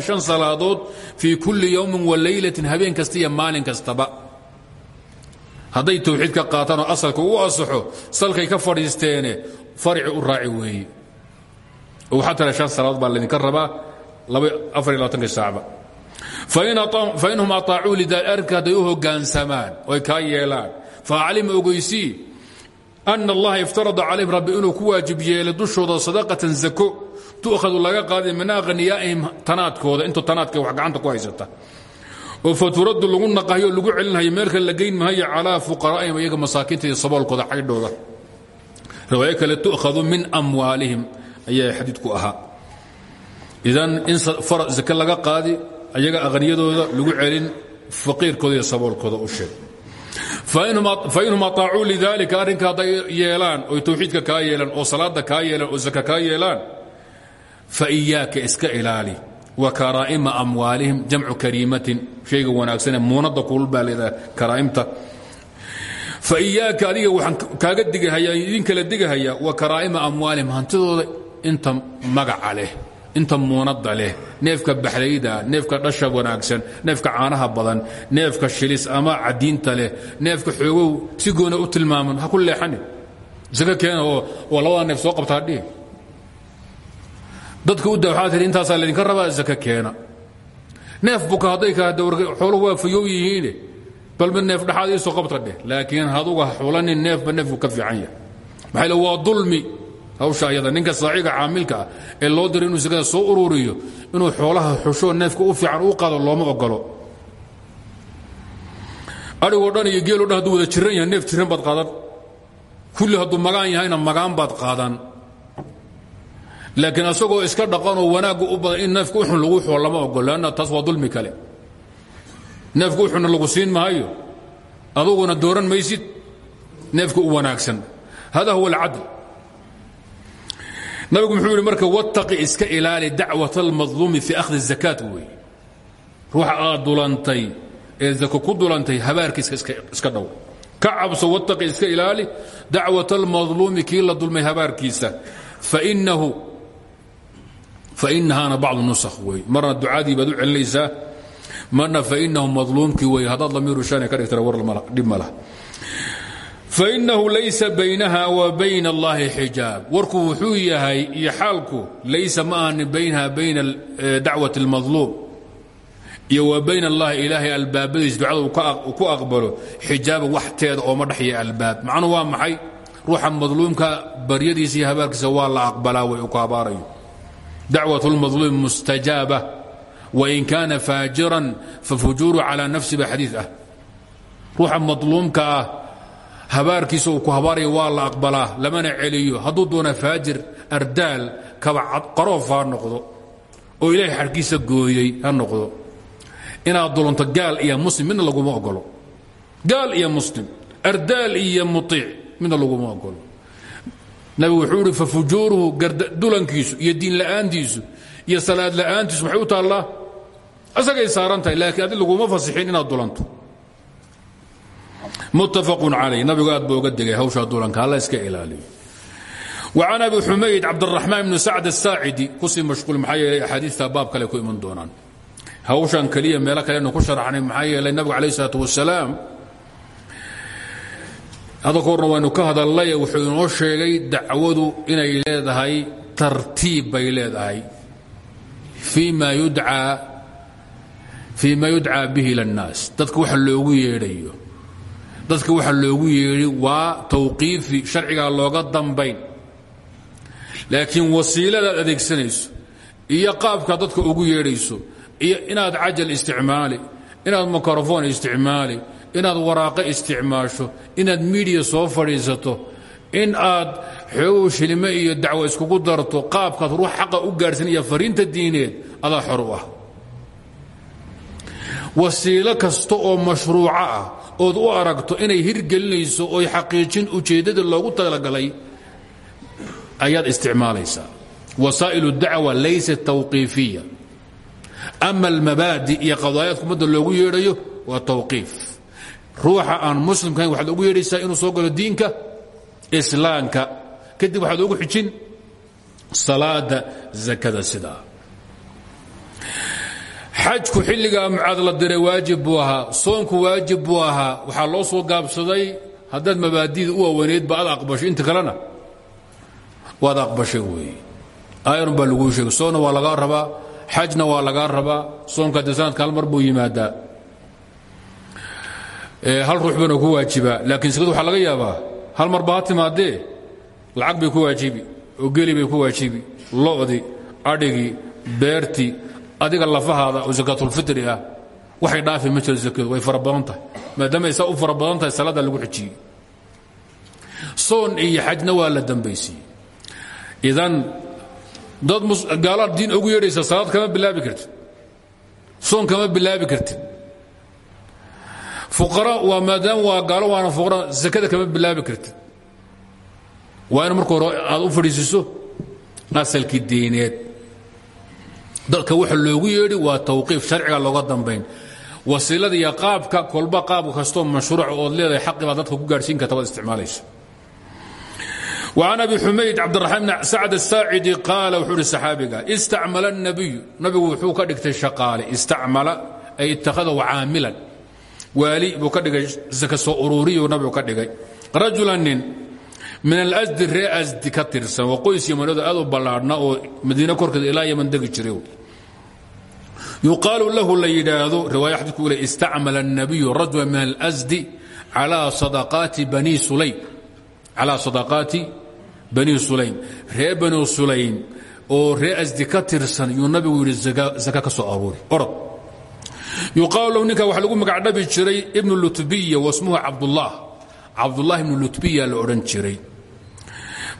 shan salaadood fii kulli yowmin wa laylatin habeen kasta iyo kastaba. Hadday towxiid ka qaataan oo asalka u asaxo salkay ka fadhiisteene farici u raaci weeye waxaa tale shan salaadood baa laydinka rabaa afar iyo labaatanka saacba fainhum aطaacuu arrinka hadday u hoggaansamaan oy kaa yeelaan faaclima ogeysii ana allaha iftarada calayhim rabbi inuu ku waajib yeelay dushooda sadaqatan zako tu'khadu laga qaaday min akhniyaa'ihim tanaadkooda intuu tanaadka wax gacanta ku haysata oo faturaddu lagu naqahayo lagu celinhayo meelka la geyn mahayo calaa fuqaraa'ihim iyaga masaakiinta iyo saboolkooda caydhooda riwaayo kale tu'khadu min amwaalihim ayaa xadiidku ahaa idan in zake laga qaadi ayaga akhniyadooda lagu celin faqiirkooda iyo saboolkooda u sheeg. Fainhum aطaacuu lidalika arrinka hadday yeelaan oy towxiidka kaa yeelaan oo salaada kaa yeelaan oo zaka kaa yeelaan faiyaaka iska ilaali wa karaa'ima amwaalihim jamcu kariimatin. Shayga wanaagsanee muunadda kulul baa leedaha karaa'imta. Faiyaaka adiga waxaan kaaga digahayaa idin kala digahayaa wa karaa'ima amwaalihim hantidooda inta magaca leh inta muunadda leh neefka baxlayda neefka dhasha wanaagsan neefka caanaha badan neefka shilis ama cadiinta leh neefka xoogow si goona u tilmaaman ha ku leexanin saka keena oo labada neef soo qabtaa dhihi dadka u da waxaa tihi intaasaa laydinka rabaa saka keena. Neef buka hadday ka xooluhu waa fayow yihiine. Balba neef dhaxaad iisoo qabta dheh laakiin haduga xulanin neefba neefku ka fiican yahay. Maxaa waa dulmi hawsha ayada ninka saaciga caamilka ah ee loo diray inuu sakada soo ururiyo inuu xoolaha xushoo neefka u fiican u qaado looma ogolo adhigoo dhan iyo geeloo dhan hadduu wada jiran yahay neef jiran baad qaadan. Kulli hadduu magaan yahayna magaan baad qaadan. Laakiin asagoo iska dhaqanoo wanaagga u badan in neefka uxun lagu xuo lama taas waa dulmi kale. Neefka uxunna lagu siin maayo aduguna dooran maysid neefka wanaagsan. Hada huwa alcadl nabigu muxuu yidhi marka wattaqi iska ilaali dacwat almadluumi fii akhdi zakaat weeye ruuxa aad dulantay ee zako ku dulantay iska dhow. Ka cabso wattaqi iska ilaali dacwat almadluumi kii la dulmay habaarkiisa. Fainahu fainahaana bacdu nusakh wey marna ducadii baad u marna fainahu madluumkii wey haddaad lamiiru shani ka dhigtana war dhib ma laha fainahu laysa baynaha wa bayna allahi xijaab warku wuxuu yahay iyo xaalku laysa ma ahani baynaha bayna dacwat اlmadluum iyo wa bayna allahi ilaahay albaabadiis ducada uu ku aqbalo xijaaba waxteeda ooma dhexya albaab macnuhu waa maxay ruuxa madluumka baryadiisa iyo habaarkiisa waa la aqbalaa way u ku habaarayo dacwat اlmadluum mustajaaba wain kaana faajiran fafujuuru calى nafsi ba xadiid ah ruuxa madluumka ah habaarkiisa uu ku habaaraya waa la aqbalaa lamana celiyo. Hadduu doona faajir ardaal kabacad qaroof ha noqdo oo ilaahay xadhkiisa gooyey ha noqdo. Inaad dulunto gaal iyo muslim midna laguma ogolo gaal iyo muslim ardaal iyo muiic midna laguma ogolo nabigu wuxuu idhi fafujuuruhu dulankiisu iyo diin la'aantiisu iyo salaad la'aantiisu maxay u taallaa? Isagay saaran tahay laakiin adi laguma fasixin inaad dulanto muttafaqun calay nabigu aad buu uga degay hawshaa dulanka alla iska ilaaliyo an abi umayd cabdmaan bn sacd aacidi ku sii mahul maa aaadiita baab kale ku iman doonaan. Hawshan keliya meelo kalenu ku sharaxnay maxaa yeelay nabigu alayh isalaatu wasalaam hadda ka horna waynu wuxuu inoo sheegay dacwadu inay leedahay tartiib bay leedahay. Fii ma yudcaa bihi ila اnnaas dadka wax loogu yeedhayo dadka waxa loogu yeedhi waa tawqiifi sharcigaa looga dambayn. Laakiin wasiiladaad adeegsanayso iyo qaabkaa dadka ugu yeedhayso iyo inaad cajal isticmaali inaad mikrofon isticmaali inaad waraaqo isticmaasho inaad midiya soo fadhiisato in aad xoogow iyo dacwo iskugu darto qaabkaad ruux xaqa u gaadhsan iyo fariinta diineed adaa xor u ah. Wasiilo kasta oo mashruuco ah ood u aragto inay hirgelinayso oy xaqiijin ujeeddada loogu talagalay ayaad isticmaalaysaa. Wasaa'il اdacwa laysat tawqiifiya. Ama almabaadi iyo qadaayaadka ummadda loogu yeedhayo waa tawqiif. Ruuxa aan muslimkahayn waxaad ugu yeedhaysaa inuu soo galo diinka islaamka. Kadib waxaad ugu xijin salaada zakada sidaa xajku xilligaa mucaad la diray waajib buu ahaa soonku waajib buu ahaa waxaa loo soo gaabsaday haddaad mabaadida u waawaneedba ad aqbasho inta kalena. Waad aqbashay weeye aayarun baa laguu sheegay soonna waa lagaa rabaa xajna waa lagaa rabaa soonka dee sanadka hal mar buu yimaadaa. Hal ruux bana ku waajibaa laakiin sikad waxaa laga yaabaa hal mar baa ha timaadee lacag bay ku waajibi oo geli bay ku waajibi lo'dii adhigii beertii adiga lafahaada oo sakaatulfitri ah waxay dhaafi ma jiro sakadu way fara badan tahay. Maadaama saa u fara badan tahay salaada lagu xijiyey. Soon iyo xajna waa la dambaysiiyey idan dad gaalaad diin ugu yeedhaysa salaad kama bilaabi kartid. Soon kama bilaabi kartid. Fuqara waa maadaama waa gaalo waana fuqara sakada kama bilaabi kartid. Waa in marka hore aad u fadhiisiiso asalkii diineed dadka waxa loogu yeedhi waa tawqiif sharciga looga dambayn wasiilada iyo qaabka kolba qaab kastoo mashruuc ood leedahay xaqi baad dadka ku gaadhsiin karta baad isticmaalaysa وعن أبي حمayd cبدالرحمن بن سعد الساacدي قاaل wuxuu hi صxaabiga اstacmل النبي nabigu wuxuu ka dhigtay شhaqaale istacmala ay اتakhadahu caamilan waali buu ka dhigay saka soo ururiyu nabigu ka dhigay rajula nin min alasdi ree asdi ka tirsan waa qoys yamanodu aad u ballaadhna oo madiine korkeeda ilaa yaman degi jiray yuqaalu lahu la yidhaahdo riwaaya xadiku le istacmala الnabiyu rajula min alasdi calaa sadaqaati bani sulaym ree bani sulaym oo ree asdi ka tirsan yuu nabigu yidhi zaka ka soo aruuri orod yuqaalu lahu ninka waxa lagu magacdhabi jiray ibnu lutbiya wasmuhu cabdullah cabdullah ibnu lutbiya la odhan jiray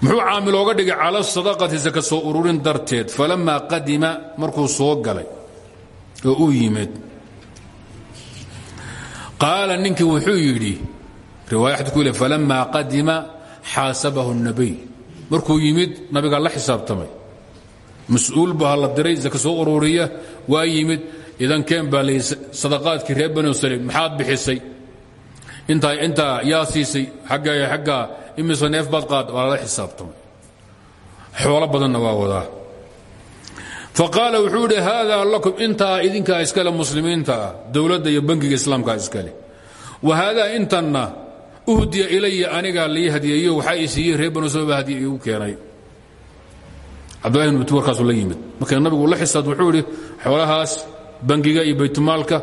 muxuu caamil ooga dhigay cala sadaqati saka soo ururin darteed. Falamaa qadima markuu soo galay oo uu yimid. Qaala ninkii wuxuu yidhi riwaaya xadku le falamaa qadima xaasabahu الnabiy markuu yimid nabigaa la xisaabtamay. Mas'uul baa la diray saka soo ururiya waa yimid. Idan keen baa layii sadaqaadkii reer banu salim maxaad bixisay? Intaa yaa siisay agga aggaa imise neef baad qaad waa lala xisaabtamay xoolo badanna waa wadaa faqaala wuxuu idhi haadaa lakum intaa idinkaa iskale muslimiinta ah dowladda iyo bangiga islaamkaa iskale. Wa haadaa intanna uhdiya ilaya anigaa lii hadiyeeyo waxaa i siiyey reer banu baa hadiye igu keenay. Cabdullahi ibn buti warkaasuu la yimid. Marka nabigu la xisaabta wuxuu idhi xoolahaas bangiga iyo baytmaalka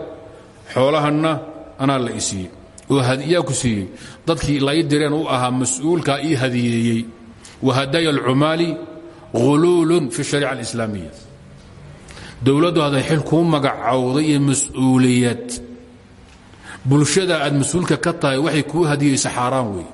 xoolahanna anaa la i siiyey oo yaa ku siiyey. Dadkii la ii direen u ahaa mas'uulkaa ii hadiyeeyey. Wahadaya alcumaali huluulun fi shariica alislaamiya. Dowladdu hadday xil kuu magacowday iyo mas'uuliyad. Bulshada aad mas'uulka ka tahay waxay kuu hadiyeysa xaaraan wey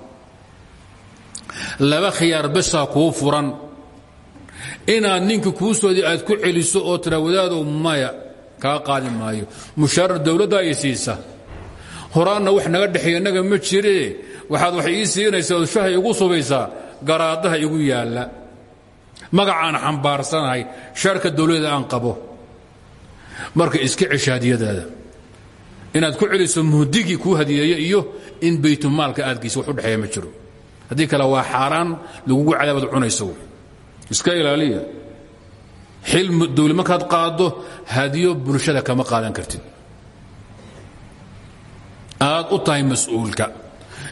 aad ku celiso oo tira wadaadow maya kaa qaadi maayo. Mushaara dowladda ay siisa horaanna wax naga dhexeeya innaga ma jiree waxaad wax ii siinaysaa oo shahay igu subaysaa garaadaha igu yaalla. Magacaan xambaarsanahay shaarka dowladda aan qabo. Marka iska cesha hadiyadaada inaad ku celiso muhdigii kuu hadiyeeye iyo in baytumaalka aad geysa wax u dhexeeya ma jiro. Haddii kale waa xaaraan lagugu cadaabad cunaysa wey iska ilaaliya. Xil dawli markaad qaaddo hadiyo bulshada kama qaadan kartid aad u tahay mas'uulka.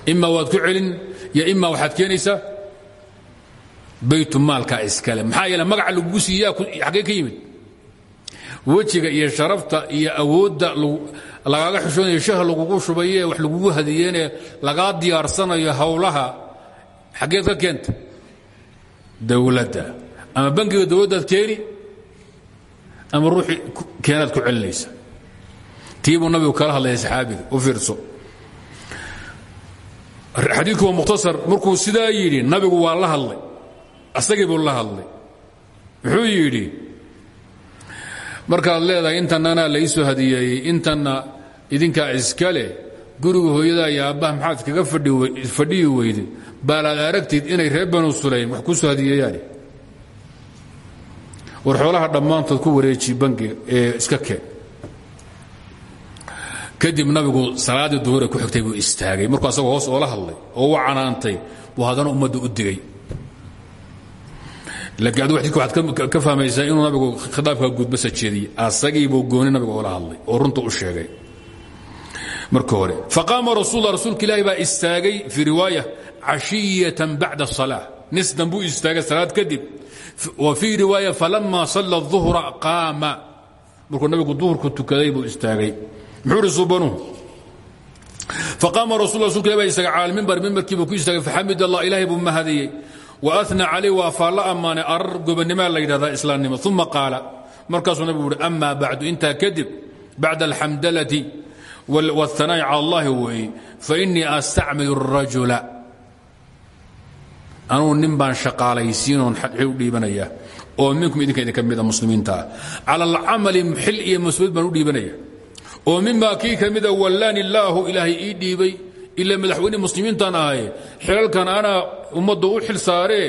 Ima waad ku celin yo ima waxaad keenaysaa baytumaalka iskale. Maxaa yeele magaca lagugu siiyaa xaggee ka yimid. Wejiga iyo sharafta iyo awoodda lagaaga xishoonayo shaha lagugu shubaye wax lagugu hadiyeenee lagaa diyaarsanayo howlaha xaggeed ka keenta. Dowladda ama bangiga dowladdaad keeni ama ruuxii keenaad ku celinaysa tiibuu nabigu kala hadlaya saxaabiga u fiirso. Xadiidku waa mukhtasar markuu sidaa yidhi nabigu waa la hadlay asagii buu la hadlay. Wuxuu yidhi markaad leedahay anaa la ii soo hadiyeeyey intanna idinkaa iska guriga hooyadaa iyo aabbaha maxaad kaga fadhiyi weyday baalaad aragtid inay reer banu sulaym wax ku soo hadiyeeyaan war xoolaha dhammaantood ku wareeji bangiga ee iska keen kadib nabigu salaadii duhure ku xigtay buu istaagay. Markuu asagoo hoos oola hadlay oo u canaantay buu haddana ummadda u digay. Laakiin waxaad ka fahmaysaa inuu nabigu khiaabka gudbasa jeediye asagiibuu gooni nabiga oola hadlay oo runta u sheegay. Marka hore faqaama rasulla rasuulka ilaahi baa istaagay fii riwaaya cashiyatan bacda asalaa nis dambuu istaagay salaad kadib wa fii riwaaya falama salla اuhra qaama. Markuu nabigu duhurku tukaday buu istaagay muxuu ihi subanuhu faqaama rasul rasulka ilah baa istaagay cala almimbar mimbarkiibuu ku istaagay faxamid allah ilaahay buu mahadiyey waana calayh waa faalla ammaanay arar gobanimaa la yidhahdaa islaamnimo uma qaala markaasuu nabigu uhi ama bacdu intaa kadib bacda alxamdalati wاlhanaa'i cala allahi weeye fainii astacmil الrajula anugu nin baan shaqaalaysiinoon xil u dhiibanaya oo minkum idinka idinka mida muslimiinta ah cala alcamali xil iyo mas-uuliyad baan u dhiibanaya oo mima kii ka mida wallaani illaahu ilaahay ii dhiibay ila madaxweyne muslimiintaan ahaye xilalkan anaa ummadda u xil saaree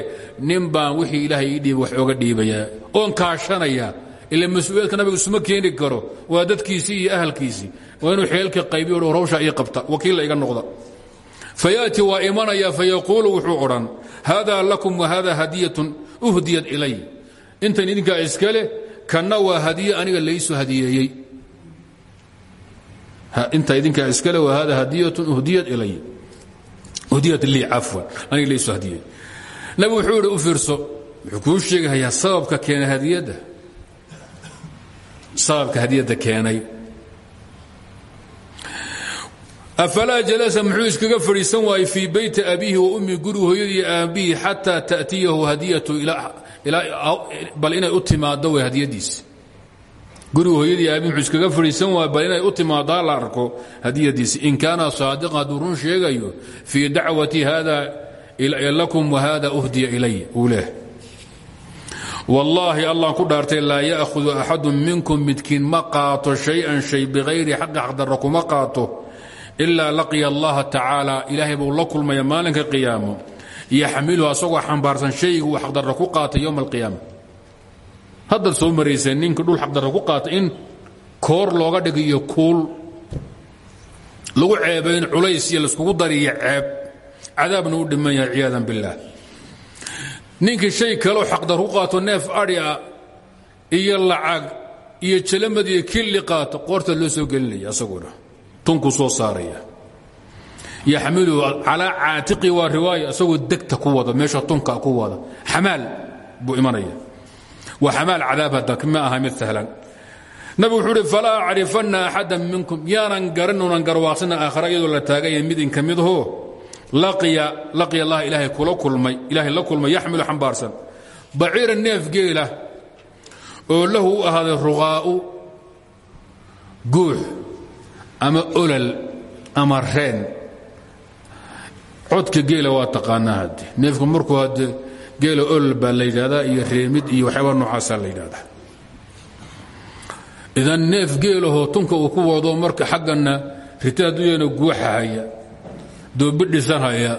wixii ilaahay ii wax oga dhiibayaa oon kaashanaya ila mas'uuliyadka nabiga isuma keeni karo waa dadkiisii iyo ahalkiisii waa inuu xilalka qaybiyo hawsha ii qabta wakiilla iga noqda fayaati waa imanaya fayaquulu wuxuu odhan hada lakum wahada hadiyatun uhdiyat ilay intan idinkaa iskale kanna waa aniga laysu hadiyeeyey inta idinkaa iskale wahada hadiyatun uhdiyat ilay. Uhdiyat lii cafwan aniga laysu hadiyeeyey nabigu wuxuu idhi u fiirso. Wuxuu kuu sheegahayaa sababka keenay hadiyadda? Sababka hadiyadda keenay. Afalaa jalasa? Muxuu iskaga fadhiisan waayey fii beyti abiihi wa ummi gurigu hooyadii aabbihi xataa ta'tiyahu hadiyatu bal inay u timaaddo way hadiyadiisi gurigu hooyadii aabihi muxuu iskaga fadhiisan waayey bal inay u timaaddaa la arko. Hadiyadiisi in kaana saadiqan hadduu sheegayo fii dacwati hada lakum wahada uhdiya ilay uu leeh wallaahi ku dhaartay laa ya'hudu axadu minkum midkiin ma qaato shay-an shay bikayri xaqi xaqdarra kuma qaato ilaa laqiya allaha tacaala. Ilaahay buu la kulmaya maalinka qiyaamo. Yaxmiluhu asagoo xambaarsan shaygu uu xaqdarra ku qaatay haddaad soo marayseen ninka dhul xaqdarra ku qaata in koor looga dhigiyo lagu ceebayn culays iyo laiskugu dariyo ceeb cadaabna u dhiman yahay ciyaadan billaah. Ninkii shay kaleo xaqdar ku qaato neef adhi iyo lacag iyo jalamad iyo killi qaato qoorta loo soo gelinaya asaguna tunku soo saaraya. Yaxmiluhu calaa caatiqi waa riwaaya isagoo degta ku wada meesha tunka ku wada xamaal buu imanaya waa xamaal cadaab ma aha mid sahlan nabigu wuxuu uhi falaa acrifanna axada minkum yaanan garan unan garwaaqsina aakhara iyadoo la taaganya mid inka midho laqiya laqiya allah ilaahay kula kulmay ilaahay la kulmay yaxmilu xambaarsan baciira neef geela oo lahu u ahaaday ruqaa'u guux ama olal ama reen codka geela waa taqaanaa hadde neefku markuu hadde geela olol baa la yidhahdaa iyo reemid iyo waxyaaba noocaasaa la yidhahdaa. Idan neef geelahoo tunka uu ku wado marka xagganna rita hadduu yana guuxahaya doobi dhisanhaya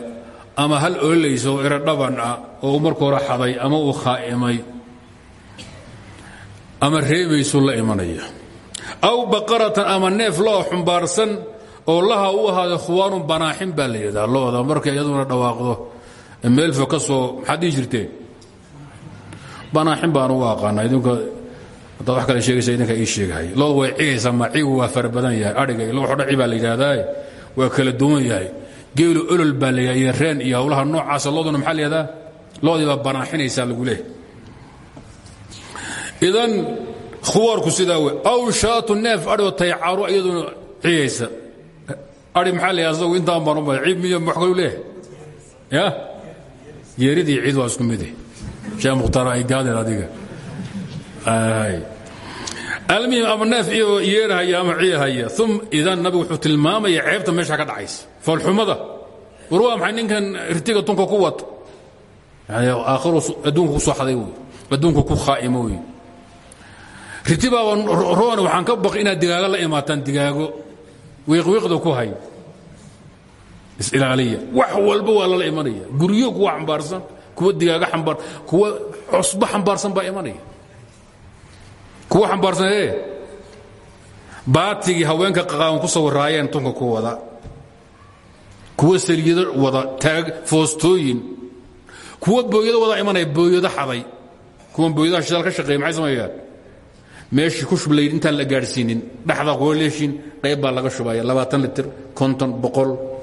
ama hal ololaysa oo ero ah oo marka hore xaday ama uu khaa'imay ama reebaysuu la imanaya. Aw baqaratan ama neef loo xumbaarsan oo laha u ahaaday khuwaanun banaaxin baa la yidhahdaa looda markay iyaduna dhawaaqdo meelfa ka soo maxaad dhihi jirteen banaaxin baan ugu aqaana idinka haddaad wax kale sheegaysa idinka ii sheegahay looda way cigaysaa ma cigu waa fara badan yahay adhiga loo dhaci baa la yidhahdaaye waa kala duwan yahay. Geelu olol baa la yidhahda iyo reen iyo hawlaha noocaasa looduna maxaa la yidhahdaa? Loodii baa banaaxinaysaa lagu leehay idan khuwaarku sidaa wey aw shaatu neef adhoo taycaaro iyaduna ciyaysa ai maxaa la asagu intaan baan u ciid miyo wax kalu leeyahay. Ya yeeridii ciid waa isku mide sheekh mukhtaar ay gaadeen adiga. Almuhim ama neef iyagoo yeerhaya ama ciyahaya um idan nabigu wuxuu tilmaamaya ceebta meesha ka dhacaysa. Foolxumada war waa maxay ninkan ritiga tunka ku wata yani aakhiru adduunku ku soo xaday wey. Adduunku ku khaa'imo wey. Riti baaba roone waxaan ka baqi inaad digaago la imaataan digaago. Wiiqwiiqda ku hay isilaaliya wax walba waa lala imanaya. Guryo kuwa xambaarsan kuwa digaago ambaar kuwa cusbo xambaarsan baa imanaya. Kuwa xambaarsan ee baatigii haweenka qaqaawan ku sawiraayeen tunka ku wada. Kuwa saliido wada taag foostooyin. Kuwa booyado wada imanaya booyado xaday. Kuwan booyadaha shidaal ka shaqeeya maxay sameeyaan? Meeshii ku shublayd intaan la gaadhsiinin dhexda qooleeshin qayb baa laga shubaya labaatan litir konton boqol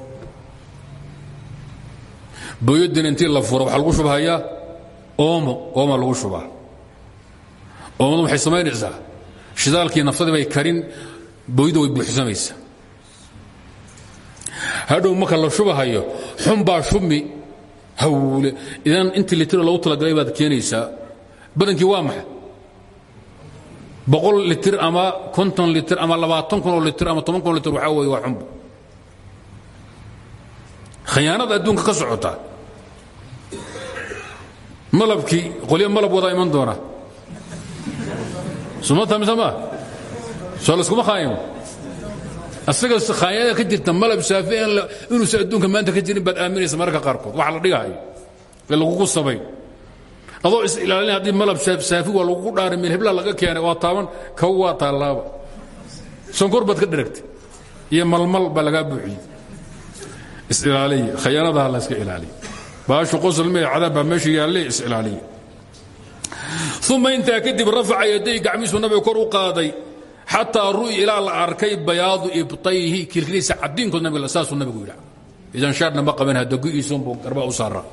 booyadina intii la furo waxaa lagu shubhayaa oomo ooma lagu shubaa. Oomadu waxay samaynaysaa? Shidaalkii naftadii bay karin booyada way buuxsamaysaa hadhow marka la shubahayo xunbaa shubmi hawle. Idan intii litiro loogu talagalay baad keenaysaa. Badankii waa maxay? Boqol litir ama konton litir ama labaatan kunoo litir ama toban kunoo litir waxaa weeye waa xunba khayaanada adduunka ka socota malabkii qolyo malab wadaa iman doona. Sumata mise maa soo laskuma khaayimo asaga khaayada ka jirta malab saafi inuusan adduunka maanta ka jirin baad aaminaysa mararka qaarkood. Waxa la dhigahayo ee lagugu sabay. Adoo is ilaalin haddii malab saafi waa lagugu dhaaray meel hebla laga keenay waa taaban kaw waa taallaaba sonkor baad ka dheragtay iyo malmal baa lagaa buuxiyey. Isilaaliya khayaanadaha la iska ilaaliya baashu qoslmee cadaab baa meesha yaalle is-ilaaliya uma intaa kadib rafaca yaday gacmiisuu nabiga kor u qaaday xataa ru'y ilaa la arkay bayaadu ibtayhi kilkiliisa cadiinkood nabiga saasuu nabigu yidha idan shaarna ma qaban hadda gu'iisunbuu garbaa u saaraa.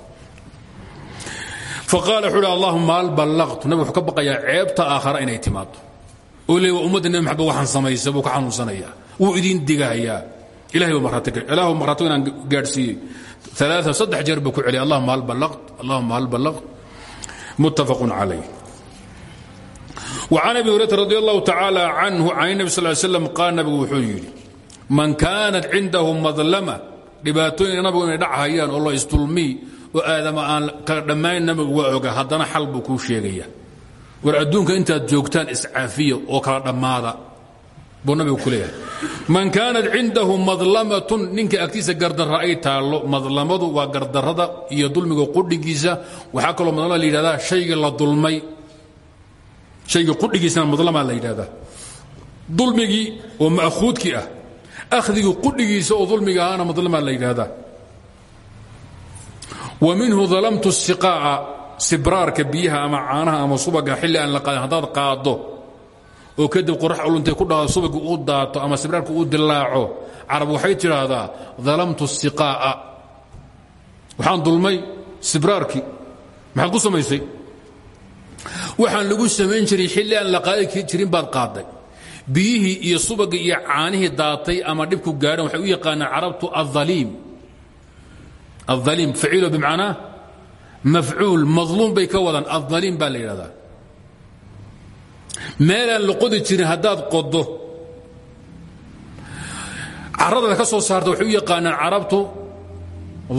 Faqaala wuxuu hi allahuma hal ballaqtu. Nabig wuxuu ka baqayaa ceebta aakhara inay timaado oo le waa ummadda nebi maxamed waxaan samaysa buu ka xanuunsanayaa wuu idiin digahayaa ilahay baa marhaati inaan gaadhsiiyey aa saddex jeer buu ku celiya allahuma hal ballaqt allahuma hal ballaqt muttafaqun calayh وcan abi hurayra radi allahu tacaalى canhu can nebi sal slam qaal nabigu wuxuu yidhi man kaanat cindahu madlama dhibaatooyinka nabigu inay dhachayaan oo la istulmii oo aadama aan kala dhammayn nabigu waa ogaa haddana xal buu kuu sheegaya war adduunka intaad joogtaan iscaafiya oo kala dhammaada buu nabigu ku leeyahay. Man kaanat cindahu madlamatun ninka agtiisa gardarra ay taallo madlamadu waa gardarrada iyo dulmiga qudhigiisa. Waxaa kaloo madlama la yidhahdaa shayga la dulmay. Shayga qudhigiisana madlama la yidhahdaa. Dulmigii oo ma'khuudkii ah. Akhdigii qudhigiisa oo dulmiga ahaana madlama la yidhahdaa. Wa minhu dalamtu siqaa'a sibraarka biyaha ama caanaha ama subaga xilli aan la qaadin haddaad qaaddo oo kadib qorax uluntay ku dhao subagi uu daato ama sibraarku uu dilaaco carab waxay tidhaahdaa dalamtu siqaa'a. Waxaan dulmay sibraarkii. Maxaad ku samaysay? Waxaan lagu samayn jiray xilli aan la jirin baad qaaday. Biyihii iyo subagii iyo caanihii daatay ama dhibku gaadhan waxay u yaqaanaan carabtu aaliim aaliim faciilo bimacnaa mafcuul madluum bay ka wadaan. Aaliim baa la meelaan la qodi jirin haddaad qoddo. Caradaad ka soo saarta waxay u yaqaanaan carabtu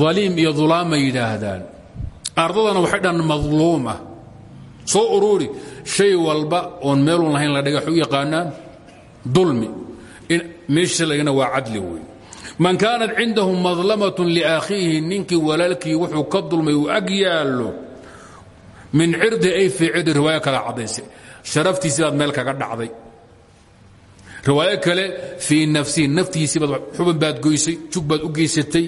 daliim iyo dulaama yidhaahdaan. Ardadana waxay dhahaan madluuma soo uruuri shay walba oon meelun lahayn la dhiga waxay u yaqaanaan dulmi. Meeshiisa lagana waa cadli wey man kaanat cindahu madlamatun liakhiihi ninkii walaalkii wuxuu ka dulmay uu ag yaallo min cirdi ay fii cirdi riwaayo kala caddaysay sharaftiisii baad meel kaga dhacday. Riwaayo kale fii nafsihi naftiisii baad xubin baad goysay jug baad u geysatay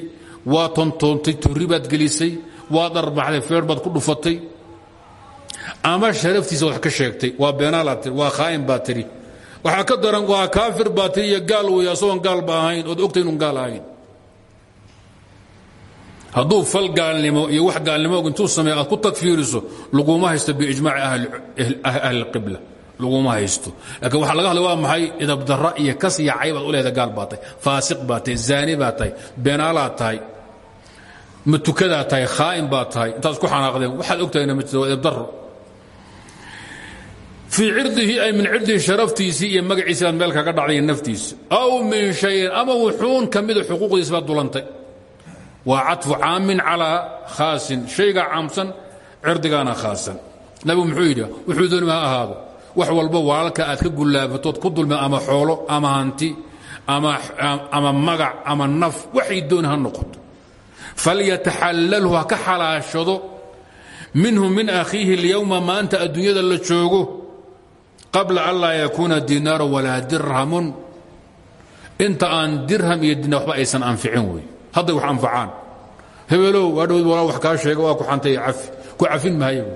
waa tontoontay turri baad gelisay waa dharbaxday feer baad ku dhufatay. Ama sharaftiisa waad ka sheegtay waa beenaalaad waa khaa'in baad tidhi waxaa ka daran waa kaafir baad tidhi iyo gaal weeye asagoon gaalba ahayn ood ogtay inuun gaal ahayn hadduu fal gaalnimo iyo wax gaalnimo intuu sameeyo aad ku tagfiiriso laguma haysto biijmaaci ahli qibla. Laguma haysto. Laakiin waxa laga hadlay waa maxay? Idabdarra iyo kas iyo caybaad u leedahay gaal baad tahay. Faasiq baad tahay zaani baad tahay beenaalaad tahay matukadaa tahay khaa'in baad tahay. Intaad isku xanaaqdeen waxaad ogtahayna ma jirto waa idabdarro fii cirdihi ay min cirdihi sharaftiisii iyo magaciisi baad meel kaga dhacday naftiisa aw min shayin ama wuxuun ka mida xuquuqdiisa baad dulantay waa caطfu caamin calىa khaasin shaygaa caamsan cirdigaana khaasan nabigu muxuu yidhi wuxuu doonima ha ahaado wax walba walaalka aad ka gullaabatood ku dulmi ama xoolo ama hanti ama magac ama naf waxay dooni ha noqoto falyataxallalhu ha ka xalaashado minhu min akhiihi اlyowma maanta adduunyada la joogo qabla an laa yakuuna dinaaru walaa dirhamun inta aan dirham iyo dina waxba aysan anficin wey hadday wax anfacaan. Hebelow waa dhowd walaa wax kaa sheega waa ku xantay cafi ku cafin maayo.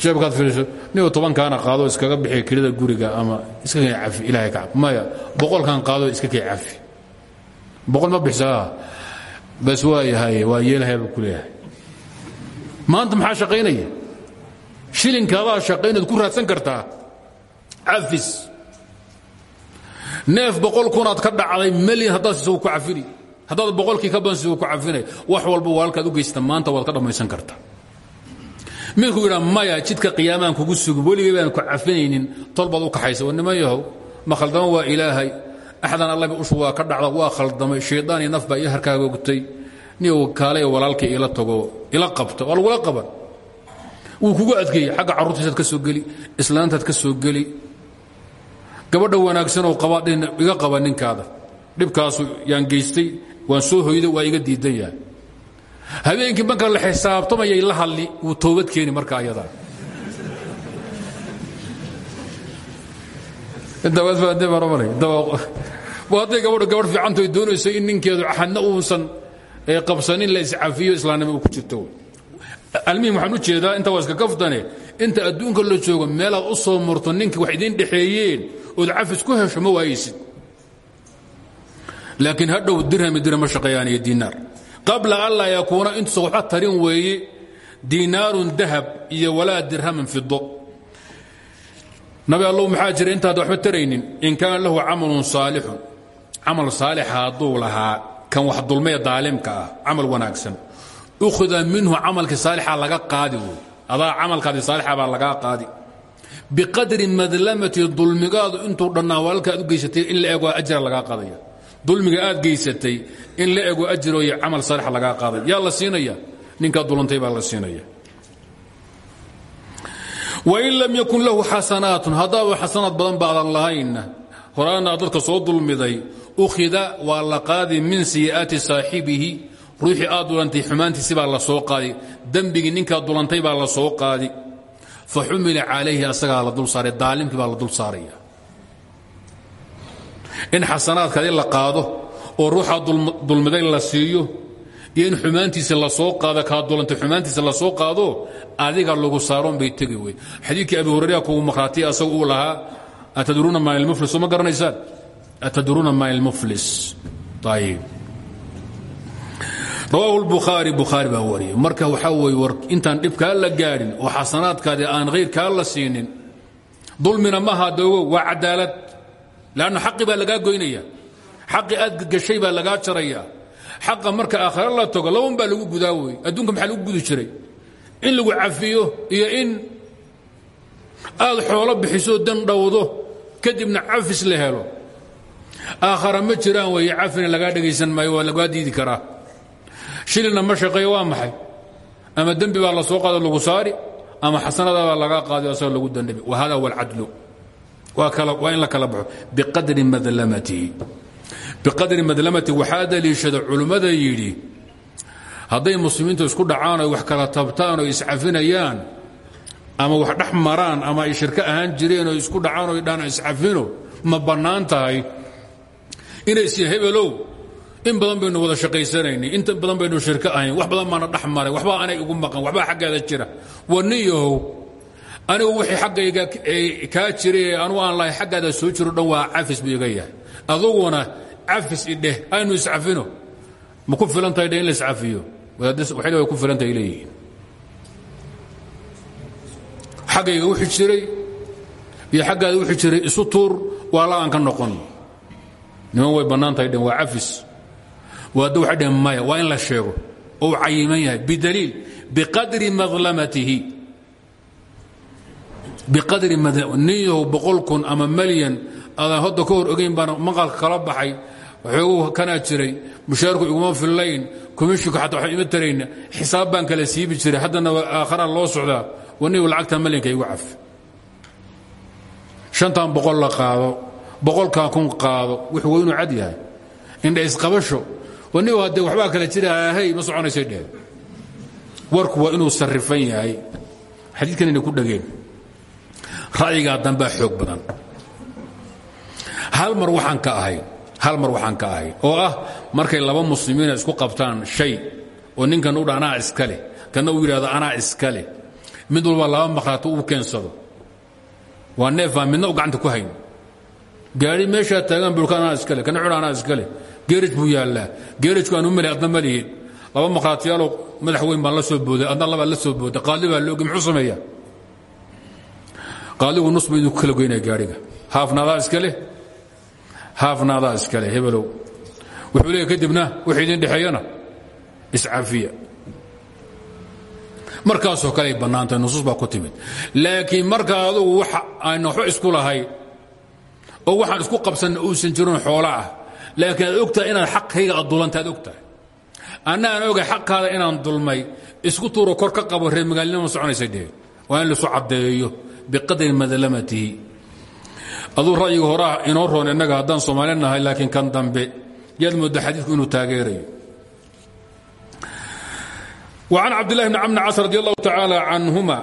Jeebkaad fiiriso nigo tobankaana qaado iskaga bixi kelida guriga ama iska kay cafi ilaahay ka maya boqolkan qaado iska kay cafi. Boqol ma bixisaa bas waa yahay waa yeelahayba ku leeyahay. Maanta maxaa shaqaynaya? Shilinkaadaad shaqaynaad ku raadsan kartaa. Cafis. Neef boqol kunaad ka dhacday melyan haddaad isagu ku cafini haddaad boqolkii ka badan sigu ku cafinay wax walba waa halkaad u geysata maanta waad ka dhammaysan kartaa midkuu yidhaa maya jidka qiyaamaan kugu sugi weligay baan ku cafinaynin tolbaad u kaxaysa. Wa niman yahow ma khaldama waa ilaahay. Axdan allabi ushu waa ka dhacda waa khaldamay. Shaydaan iyo naf baa ii harkaaga ogtay niyow kaalay walaalkay ila tago ila qabta waa lagula qaban. Wuu kugu adkeeyey xagga carruurtiisaad ka soo geli islaantaad ka soo geli. Gabadha wanaagsanoo qabaadhin iga qaba ninkaada. Dhibkaasu yaan geystay waan soo hoyday waa iga diidan yahay. Habeenkii marka la xisaabtamayay la hadli wuu toobad keeni marka ayadaa. Hadday gabadhu gabadh fiicanto doonayso in ninkeedu xadna uusan qabsanin la iscafiyo islaamnimo ku jirto. Almihim waxaan u jeedaa inta waa iska kaftane inta adduunka la joogo meelaad u soo murto ninkii wax idiin dhexeeyeen ood cafis ku hesho ma waayaysid laakiin hadhow dirham dirham ma shaqeeyaan iyo diinaar. Qabla an laa yakuuna intuusan waxba tarin weeye diinaarun dahab iyo walaa dirhaman fido nabi allow maxaa jira intaad waxba taraynin. In kaana lahu camalun saalixun. Camal saalixa hadduu lahaa kan wax dulmaya daalimka ah camal wanaagsan. Ukhida minhu camalkii saalixa laga qaadi wey adaa camalkaadii saalixa baa lagaa qaadi. Biqadri madlamati dulmigaadu intuu dhannaa walaalka aad u geysatay in la ego ajra lagaa qaadaya dulmiga aad geysatay in la ego ajrooyo camal saalixa lagaa qaadaya yaa la siinaya? Ninkaa dulantay baa la siinaya. Wain lam yakun lahu xasanaatun haddaaba xasanaad badan baadan lahaynna horaana dadka soo dulmiday ukhida waa la qaadi min siyi'aati saaxibihi. Ruuxii aad dulantay xumaantiisi baa la soo qaadi. Dembigii ninkaa dulantay baa la soo qaadi. Fa xumila calayhi asagaa la dul saaray daalimkii baa la dul saaraya in xasanaadkaadi la qaado oo ruuxaa dulmiday la siiyo iyo in xumaantiisa la soo qaado kaa dulantay xumaantiisa la soo qaado adiga lagu saaroon bay tegi wey xadiidkii abi hurayra kugu maqhraatiya asagu uu lahaa atadruuna soo ma garanaysaan? Atadruuna maan ilmuflis ayib rawaahu lbukhaari bukhaari baa wariyay marka waxaa weeye war intaan dhibkaa la gaadhin oo xasanaadkaadi aan khayrkaa la siinin dulmina maha doogo waa cadaalad leanna xaqi baa lagaa goynaya xaqi aad gashay baa lagaa jaraya xaqa marka aakhare la tago laban baa lagu gudaa wey adduunka maxaa lagu gudi jiray in lagu cafiyo iyo in aad xoolo bixiso dan dhowdo kadibna cafis la helo aakhara ma jiraan weeye cafina lagaa dhegaysan maayo waa lagaa diidi karaa shilina ma shaqeeyo waa maxay ama dembi baa la soo qaado lagu saari ama xasanadaa baa lagaa qaado asagoo lagu dandhabi wa hada huwa alcadlu waa in la kala baxo. Biqadri madlamatihi biqadri madlamati waxaa daliishada culimmada yidhi hadday muslimiintu isku dhacaan oy wax kala tabtaan oo iscafinayaan ama wax dhex maraan ama ay shirko ahaan jireen oo isku dhacaan o dhaan iscafino ma bannaan tahay? Inay is hebelow in badan baynu wada shaqaysanaynay inta badan baynu shirko ahayn wax badan baana dhex maray waxbaa anay igu maqan waxbaa xaggaada jira. Waa nin yahow anigu wixii xaggayga kaa jiray anugu aan lahay xaggaada soo jiro dhan waa cafis buu iga yahay. Aduguna cafis idheh aynu iscafino. Ma ku filan tahay dheh in la iscafiyo? Waxay way ku filan tahay leeyihiin. Xaggayga wixii jiray iyo xaggaada wixii jiray isu tuur waa la aan ka noqon. Niman way bannaan tahay dheen waa cafis. Waadda waxay dhehen maya waa in la sheego. Oo uu cayiman yahay bidaliil biqadri madlamatihi biqadri nin yahow boqol kun ama malyan. Adaan hodda ka hor ogayn baan maqalka kala baxay. Waxoogu kanaa jiray mushaarku iguma fillayn komishinku xataa waxba ima tarayna. Xisaab baan kala siibi jiray. Haddana aakharaa loo socdaa. Wanigu lacagta malyanka igu caf. Shantan boqol la qaado boqolkaa kun qaado wuxuu inuu cad yahay. Indha isqabasho. Wanigu haddee waxbaa kala jira hay ma soconaysay dheh warku waa inuu sarrifan yahay. Xadiidkan inay ku dhageen ra'yigaa dambaa xoog badan. Hal mar waxaan ka ahayn hal mar waxaan ka ahayn oo ah markay laba muslimiina isku qabtaan shay oo ninkan u dha anaa iska leh kana uu mid walba laba maqhaato uu keensado. Waa neefaan midna u gacanta ku hayn gaari meeshaa taagan bulka anaa iska leh kana cudha anaa iska leh. Geeraj buu yaallaa. Geerajku aan u mali adna laba maqhraatiyaaloo madax weyn baan la soo booday adna labaa la soo booday qaadli baa loogi qaadligu nus buu idinku kala goynaya gaariga. Haafnaadaa iska leh. Haafnaadaa iska leh hebelow wuxuu leeyahy kadibna wixii idin dhexeeyana iscafiya. Markaasoo kale ay bannaantahay nusuus baa ku timid. Laakiin marka adugu wax ayna waxba isku lahayn oo waxaan isku qabsanna uusan jirin xoola ah laakiin aad ogtahay inaad xaqkayga aad dulanta aad ogtahay. Anna aan ogay xaqaada inaan dulmay isku tuuro kor ka qabo reer magaalnima soconaysa dheheen waa in laisu caddeeyo biqadri madlamatihi aduu rayiga horaa ah inoo roon inaga haddaan soomaali kan dambe yaad mooda xadiiku inuu taageerayo. An cabdlahi bn amn cas radi allahu tacaala canhuma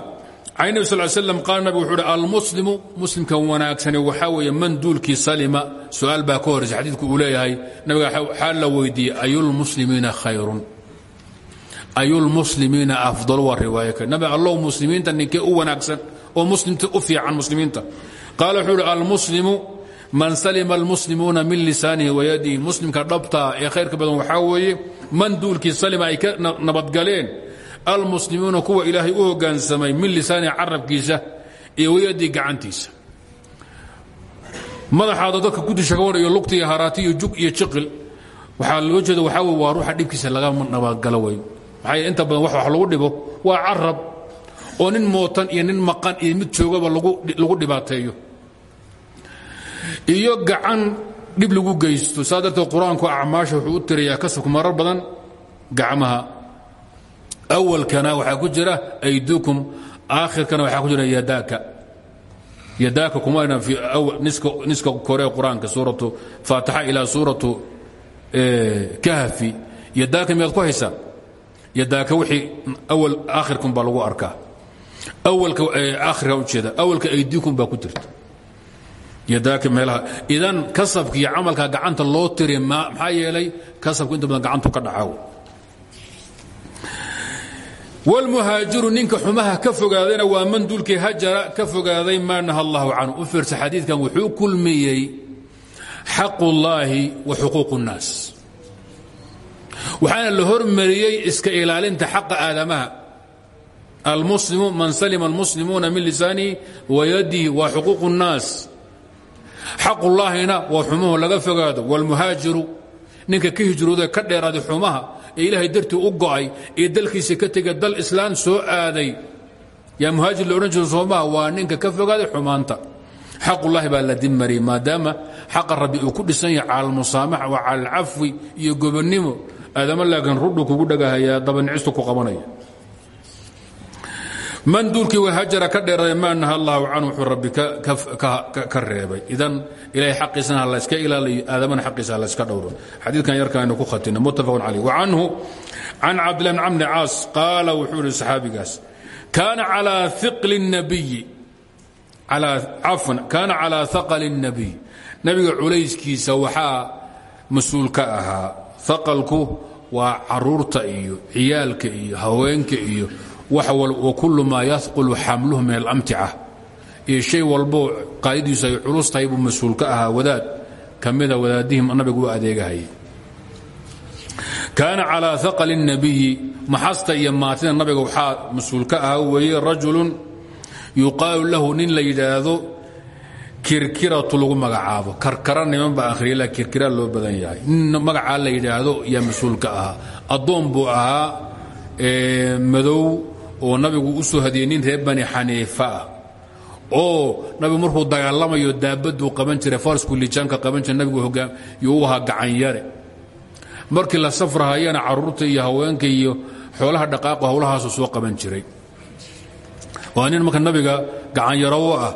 can nebi sal slm qaala nabig wuxuu uhi almuslimu muslimka wanaagsani waxaa weeye man duulkii salima. Su'aal baa ka horraysa xadiidku leeyahay nabiga xaa la weydiiyey ayulmuslimiina khayrun? Ayulmuslimiina afdal waa riwaaya nabi allow muslimiinta ninkee u wanaagsan oo muslimta u fiican muslimiinta. Qaala wuxuu uhi almuslimu man salima almuslimuuna min lisaanihi wayadihi muslimka dhabtaa ee khayrka badan waxaa weeye man duulkii salima ay ka nabadgaleen almuslimuuna kuwa ilaahay u hoggaansamay min lisaanihi carabkiisa iyo wayadii gacantiisa. Madaxaada dadka kudisha ka wadhayo lugta iyo haraati iyo jug iyo jiqil waxaa loo jeeda waxaa wey waa ruuxa dhibkiisa laga nabadgalo wey maxaa inta badan wax lagu dhibo waa carab oo nin mootan iyo nin maqan iyo mid joogaba lagu dhibaateeyo. Iyo gacan dhib lagu geysto. Saa darteed qur'aanku acmaasha wuxuu u tirayaa kasabku marar badan gacmaha. Awalkana waxaa ku jira aydukum aakhirkana waxaa ku jira yadaaka. Yadaaka kuma ayna fi niska kore qur'aanka suuratu faatixa ilaa suuratu kahfi. Yadaaka miyaad ku haysaa? Yadaaka wixii awal aakhirkum baa lagu arkaa awalka aydikum baa ku jirta yadaaka meelaha idan kasabka iyo gacanta loo tiri maxaa yeelay kasabku inta badan gacantu ka dhacaaw wlmuhaajiru ninka xumaha ka fogaadayna waa man duulkii hajara ka fogaaday maa allahu canhu. U fiirsa xadiidkan wuxuu kulmiyey xaqu wa xuquuq اnnaas waxaana la hormariyey iska ilaalinta xaqa aadamaha almuslimu man salima almuslimuuna min lisaanihi wa xuquuq اnnaas xaqullaahina waa xumuhu laga fogaado wاlmuhaajiru ninka ka hijrooda ka dheeraaday xumaha ee ilaahay dartii u go'ay ee dalkiisa ka tegay dal islaan soo aaday. Yaa muhaajir la odhan jiro soomaha waa ninka ka fogaaday xumaanta. Xaqullaahi baa la dimmariyey maadaama xaqa rabbi uu ku dhisan yahay cala almusaamaxa wa cala alcafwi iyo gobonnimo. Aadama laakiin rudhu kugu dhagahayaa dabanicistu ku qabanaya man duulkii wahajara ka dheeraaday ma naha allaahu canhu wuxuu rabbi ka reebay. Idan ilahay xaqiisana ha layska ilaaliyo aadamana xaqiisa ha layska dhowro xadiidkan yarka aynu ku khatino muttafaqun calayh. Wacanhu can cabdillahi bn camr caas qaala wuxuu ihi saxaabigaas kaana calaa hiqli nabiyi cafan kaana calaa haqali الnabiy nebiga culayskiisa waxaa mas'uul ka ahaa haqalku waa carruurta iyo ciyaalka iyo haweenka iyo wakulu maa yaqulu xamluhu min alamtica iyo shay walboo qaadidiisu culus tahay buu ka ahaa wadaad ka mida wadaadihii nabigu u adeegahayay. Kaana calaa haqali الnabiyi maxasta iyo maatida nabiga waxaa ka ahaa weeye rajulun yuqaalu lahu nin la yidhaahdo kirkiratu magacaabo. Karkara niman baa akhriya la kirkira loo badan yahay. Nin magacaa la yidhaahdo yaa mas'uul ka ahaa. Addoon buu madow oo nabigu u soo hadiyey nin reer bani xaniifa ah oo nabigu markuu dagaalamayo daabaduu qaban jiray farsku lijaanka qaban jiray nabigu yuu u ahaa gacanyare markii la safrahayana carruurta iyo haweenka iyo xoolaha dhaqaaqu howlahaasu soo qaban jiray. Waa nin nabiga gacanyaro u ah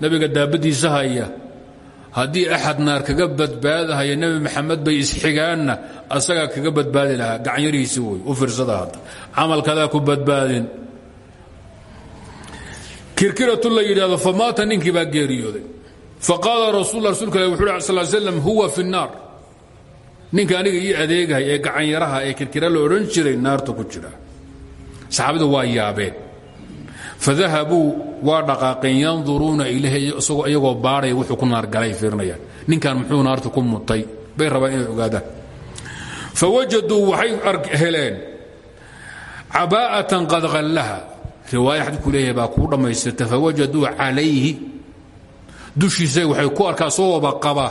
nabiga daabadiisa haya. Haddii axad naar kaga badbaadahaya nebi maxamed bay isxigaanna asagaa kaga badbaadi lahaa gacanyarihiisi wey u fiirsada hadda. Camalkadaa ku badbaadin kirkiratu la yidhahdo famaata ninkii baa geeriyooday. Faqaala rasul rasulka wuxu uri sal slam huwa fi الnaar ninka aniga ii adeegahay ee gacanyaraha ee kirkira la odhan jiray naarta ku jira. Saxaabadu waa yaabeen. Fadahabuu waa dhaqaaqeen yanduruuna ilayh iyagoo baadhaya wuxuu ku naargalay fiirinayaan ninkan muxuu naarta ku mutay? Bay rabaan inay ogaadaan. Fawajaduu waxay heleen cabaa'atan qad hallaha riwaaya xadiidku leeyahay baa kuu dhammaystirta fawajaduu calayhi. Dushiisa waxay ku arkaa isagooba qaba.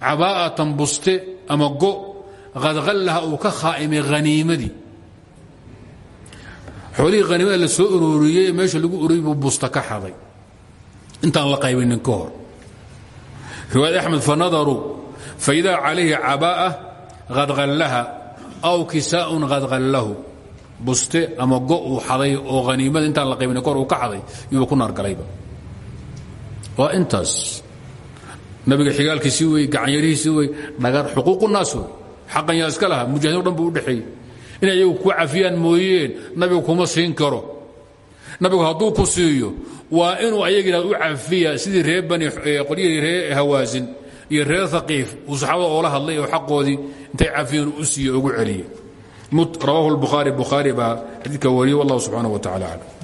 Cabaa'atan buste ama go qad hallaha uu ka khaa'imay haniimadii xoolihii haniimada la soo uroriyey meesha lagu uroriyey buu busta ka xaday. Intaan la qaybinin ka hor. Riwaayad axmed fanadaruu faidaa calayhi cabaa'a qad hallaha aw kisaa'un qad hallahu buste ama go uu xaday oo haniimada intaan la qaybinin ka hor uu ka xaday yuu ku naargalayba. Waa intaas. Nabiga xigaalkiisii wey gacanyarihiisii wey dhagar xuquuqu naas wey xaqan yaa iska laha u dhexeeyey. Inay iyagu ku cafiyaan mooyeen nabigu kuma siin karo. Nabigu hadduu ku siiyo waa inuu ayagina u cafiya sidii reer bani qolyihii reer hawaasin iyo reer haqiif uu saxaabada oola hadlay oo xaqoodii intay cafiyeen u siiye ugu celiye rawaahu lbukhaari bukhaari baa xadiidka wariyey wallahu subxaanaه wa tacala aclam